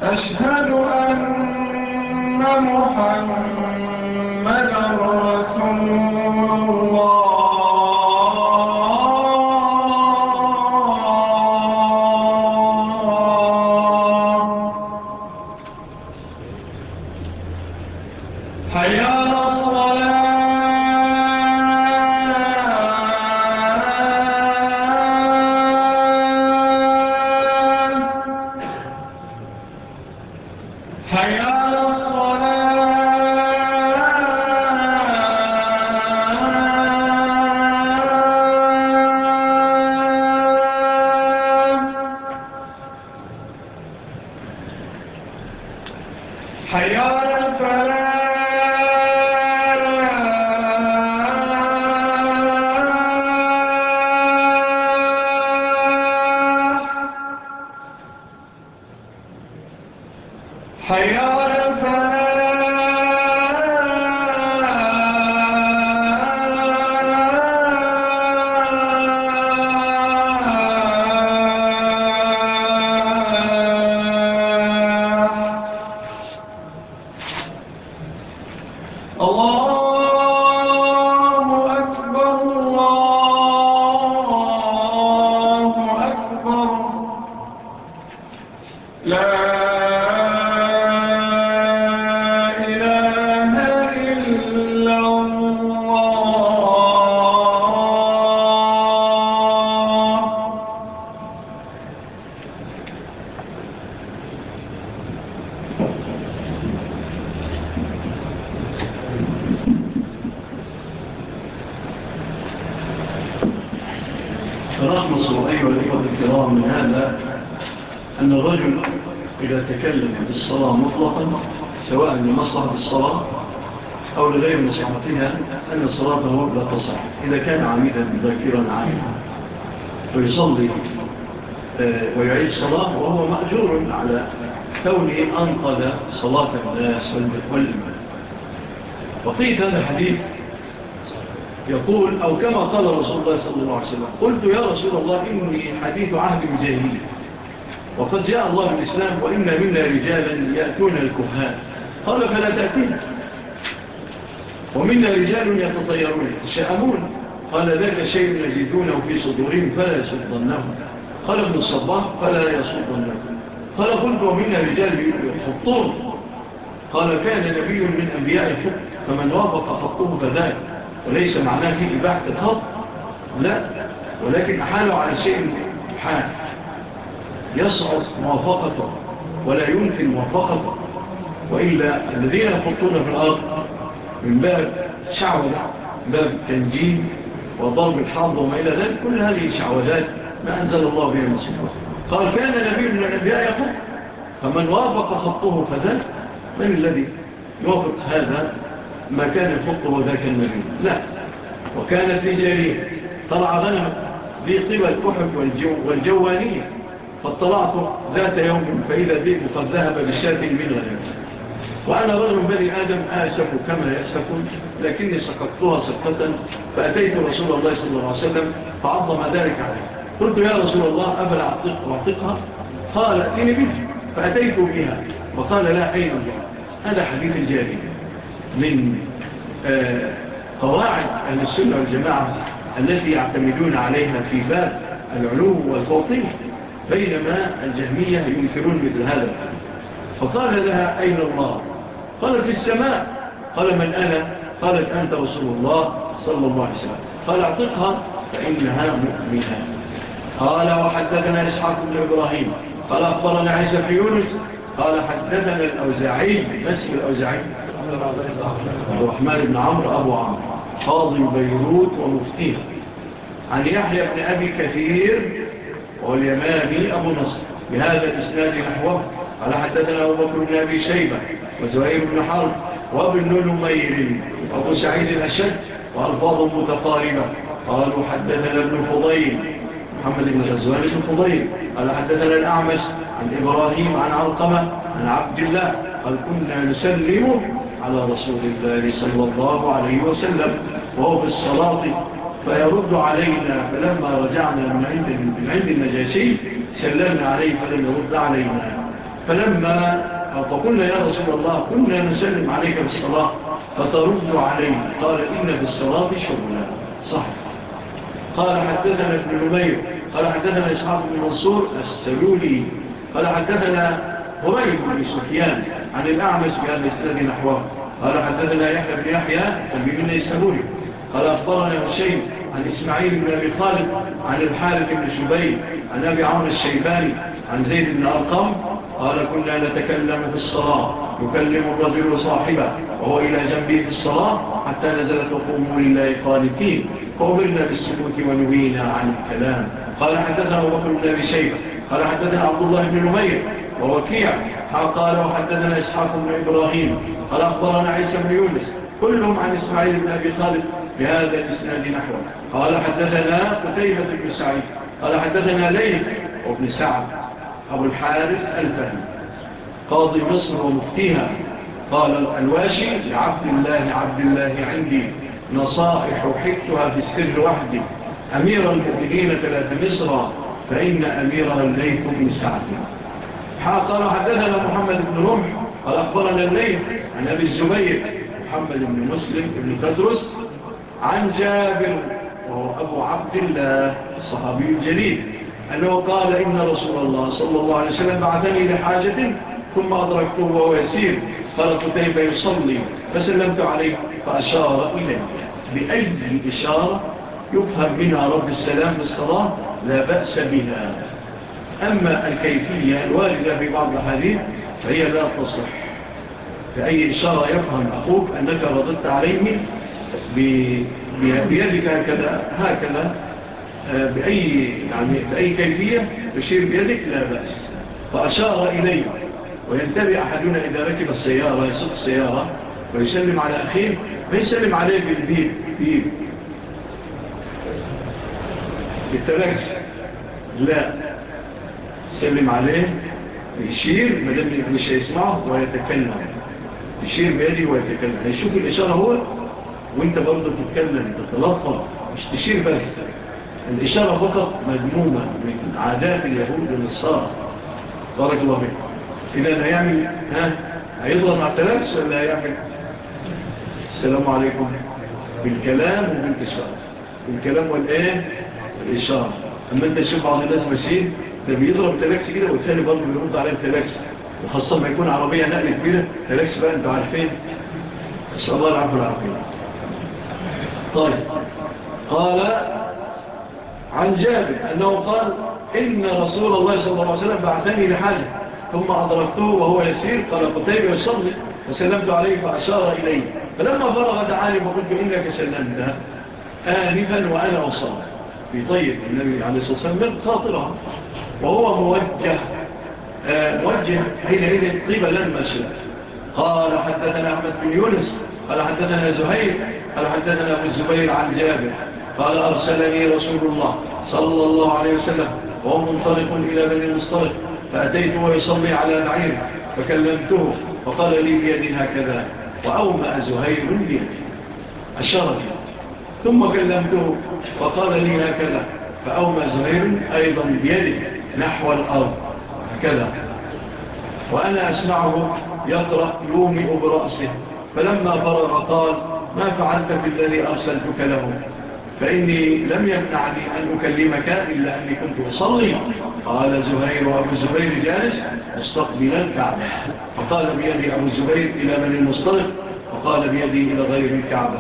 أشهد أن محمد جاء الله الإسلام وإن منا رجالا يأتون الكهان. قال فلا تأتينا. ومنا رجال يتطيرون. يتشاءمون. قال ذاك شيء يجدونه في صدورهم فلا يصدنهم. قال ابن الصباح فلا يصدنهم. قال قلت ومنا رجال يحطون. قال كان نبي من أنبياء الحق فمن وافق حقه فذاك. وليس معناه فيه إباحة الخط. لا. ولكن حاله على شيء حال. يصعب موافقته ولا يمكن موافقته. وإلا الذين يحطون في الأرض من باب شعوذة باب التنجيم وضرب الحظ وما إلى ذلك كل هذه الشعوذات ما أنزل الله بها من قال كان نبي من الأنبياء يقول فمن وافق خطه فذلك من الذي يوافق هذا؟ ما كان يخطه وذاك النبي. لا. وكانت تجارية طلع غنم ذي طبة الكحف والجو والجوانية. فاطلعت ذات يوم فإذا بيت قد ذهب بالشاب من غنم وأنا رجل بني آدم آسف كما يأسفون لكني سقطتها سقطة فأتيت رسول الله صلى الله عليه وسلم فعظم ذلك عليه قلت يا رسول الله أفل أعطقها قال أتيني بها فأتيت بها. وقال لا أين الله؟ هذا حديث جاري من آه، قواعد السنة والجماعة التي يعتمدون عليها في باب العلو والفوطين بينما الجهمية ينكرون مثل هذا. فقال لها أين الله؟ قال في السماء. قال من أنا؟ قالت أنت رسول الله صلى الله عليه وسلم. قال اعطقها فإنها مؤمنة. قال وحدثنا إسحاق بن إبراهيم. قال أخبرنا عيسى بن يونس. قال حدثنا الأوزاعي مسك الأوزاعي. الرحمن بن عمر أبو عمر قاضي بيروت ومفتيه عن يحيى بن أبي كثير واليماني أبو نصر. بهذا الإسناد نحوه. قال حدثنا أبو بكر بن أبي شيبة وزهير بن حرب وابن نمير أبو سعيد الأشد وألفاظ متقاربة. قالوا حدثنا ابن فضيل محمد بن غزوان بن فضيل. قال حدثنا الأعمس عن إبراهيم عن علقمة عن عبد الله. قال كنا نسلم على رسول الله صلى الله عليه وسلم وهو في الصلاة فيرد علينا فلما رجعنا من عند من عند النجاشي سلمنا عليه فلم يرد علينا. فلما فقلنا يا رسول الله كنا نسلم عليك بالصلاة فترد علينا. قال إن بالصلاة شغلا صح قال حدثنا ابن نمير قال حدثنا إسحاق بن منصور السلولي قال حدثنا هريب بن سفيان عن الأعمس بأن يستدي نحوه. قال حدثنا يحيى بن يحيى تنبيبنا يسهولي قال أخبرنا حسين عن إسماعيل بن أبي خالد عن الحارث بن شبيل عن أبي عون الشيباني عن زيد بن أرقم قال كنا نتكلم في الصلاة يكلم الرجل صاحبه وهو إلى جنبه في الصلاة حتى نزلت وقومه لله قالتين فأمرنا بالسكوت ونهينا عن الكلام. قال حدثنا بكر بن أبي شيبة قال حدثنا عبد الله بن نمير ووكيع قال وحدثنا إسحاق بن إبراهيم قال أخبرنا عيسى بن يونس كلهم عن إسماعيل بن أبي خالد بهذا الإسناد نحوه. قال حدثنا قتيبة بن سعيد. قال حدثنا ليه وابن سعد. أبو الحارث الفهم قاضي مصر ومفتيها. قال الألواشي لعبد الله عبد الله عندي نصائح حكتها في السر وحدي. أميرا كثيرين ثلاث مصر فإن أميرها ليه بن سعد. قال حدثنا محمد بن رمح. قال أخبرنا ليه عن أبي الزبير محمد بن مسلم بن تدرس عن جابر وهو أبو عبد الله الصحابي الجليل أنه قال إن رسول الله صلى الله عليه وسلم بعثني لحاجة ثم أدركته وهو يسير. قال قتيبة يصلي؟ فسلمت عليه فأشار إليه بأجل الإشارة يفهم منها رب السلام بالصلاة؟ لا بأس بها. أما الكيفية الواردة في بعض الحديث فهي لا تصح. فأي إشارة يفهم أخوك أنك رضدت عليه بيدك هكذا هكذا بأي, يعني بأي كيفية تشير بيدك لا بأس. فأشار إليه وينتبه أحدنا إذا ركب السيارة يسوق السيارة ويسلم على أخيه ويسلم عليه بالبيب بيب بالتلكس. لا. يسلم عليه يشير مدام مش هيسمعه ويتكلم. يشير بيدي ويتكلم. هيشوف الإشارة هو وانت برضه بتتكلم يعني تتلفظ مش تشير بس الإشارة فقط مجمومة من عادات اليهود والنصارى. بارك الله بك إذا هيعمل يعني ها هيضغط على التلامس ولا هيعمل السلام عليكم. بالكلام وبالإشارة. بالكلام والإيه؟ الإشارة أما أنت تشوف بعض الناس ماشيين ده بيضرب تلاكس كده والثاني برضه بيرد عليه بتلاكس وخاصة ما يكون عربية نقل كبيرة تلاكس بقى أنتوا عارفين. إن شاء الله العفو العربية طيب قال عن جابر أنه قال إن رسول الله صلى الله عليه وسلم بعثني لحاجة ثم أدركته وهو يسير قال قتيب يصلي فسلمت عليه فأشار إليه. فلما فرغ دعاني فقلت إنك سلمت آنفا وأنا أصاب في طيب النبي عليه الصلاة والسلام من وهو موجه آه، موجه حينئذ طيبا لما شاء قال حدثنا أحمد بن يونس قال حدثنا زهير قال حدثنا أبو الزبير عن جابر قال أرسلني رسول الله صلى الله عليه وسلم وهو منطلق إلى بني المصطلق فأتيت ويصلي على بعير فكلمته فقال لي بيد هكذا وأومأ زهير بيده أشار لي ثم كلمته فقال لي هكذا فأومأ زهير أيضا بيده نحو الأرض هكذا. وأنا أسمعه يقرأ يومئ برأسه فلما فرغ قال ما فعلت بالذي أرسلتك له فإني لم يمنعني أن أكلمك إلا أني كنت أصلي. قال زهير وأبو الزبير جالس مستقبلا الكعبة فقال بيدي أبو الزبير إلى من المصطلق وقال بيدي إلى غير الكعبة.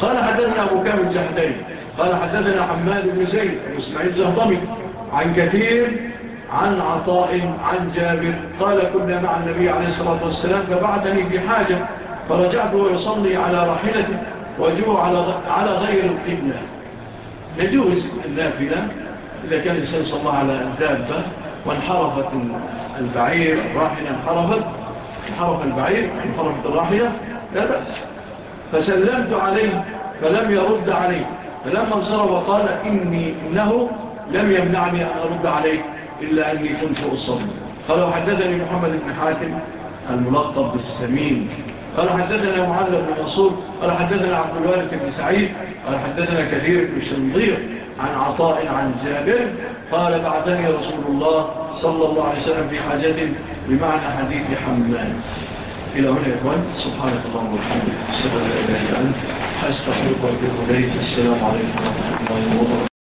قال حدثنا أبو كامل زهدين قال حدثنا عماد بن زيد وإسماعيل زهضمي عن كثير عن عطاء عن جابر. قال كنا مع النبي عليه الصلاة والسلام فبعثني بحاجة فرجعت ويصلي على راحلته وجوع على على غير القبلة يجوز النافلة إذا كان الإنسان صلى على الدابة وانحرفت البعير الراحلة انحرفت انحرف البعير انحرفت الراحلة لا بأس. فسلمت عليه فلم يرد عليه. فلما انصرف وقال إني إنه لم يمنعني أن أرد عليه إلا أني كنت أصلي. قال حدثني محمد بن حاتم الملقب بالسمين. قال حدثنا معلم بن منصور قال حدثنا عبد الوارث بن سعيد قال حدثنا كثير بن شنضير عن عطاء عن جابر قال بعدني رسول الله صلى الله عليه وسلم في حاجة بمعنى حديث حملان إلى هنا يا إخوان سبحانك الله والحمد السلام عليكم السلام عليكم ورحمة الله وبركاته.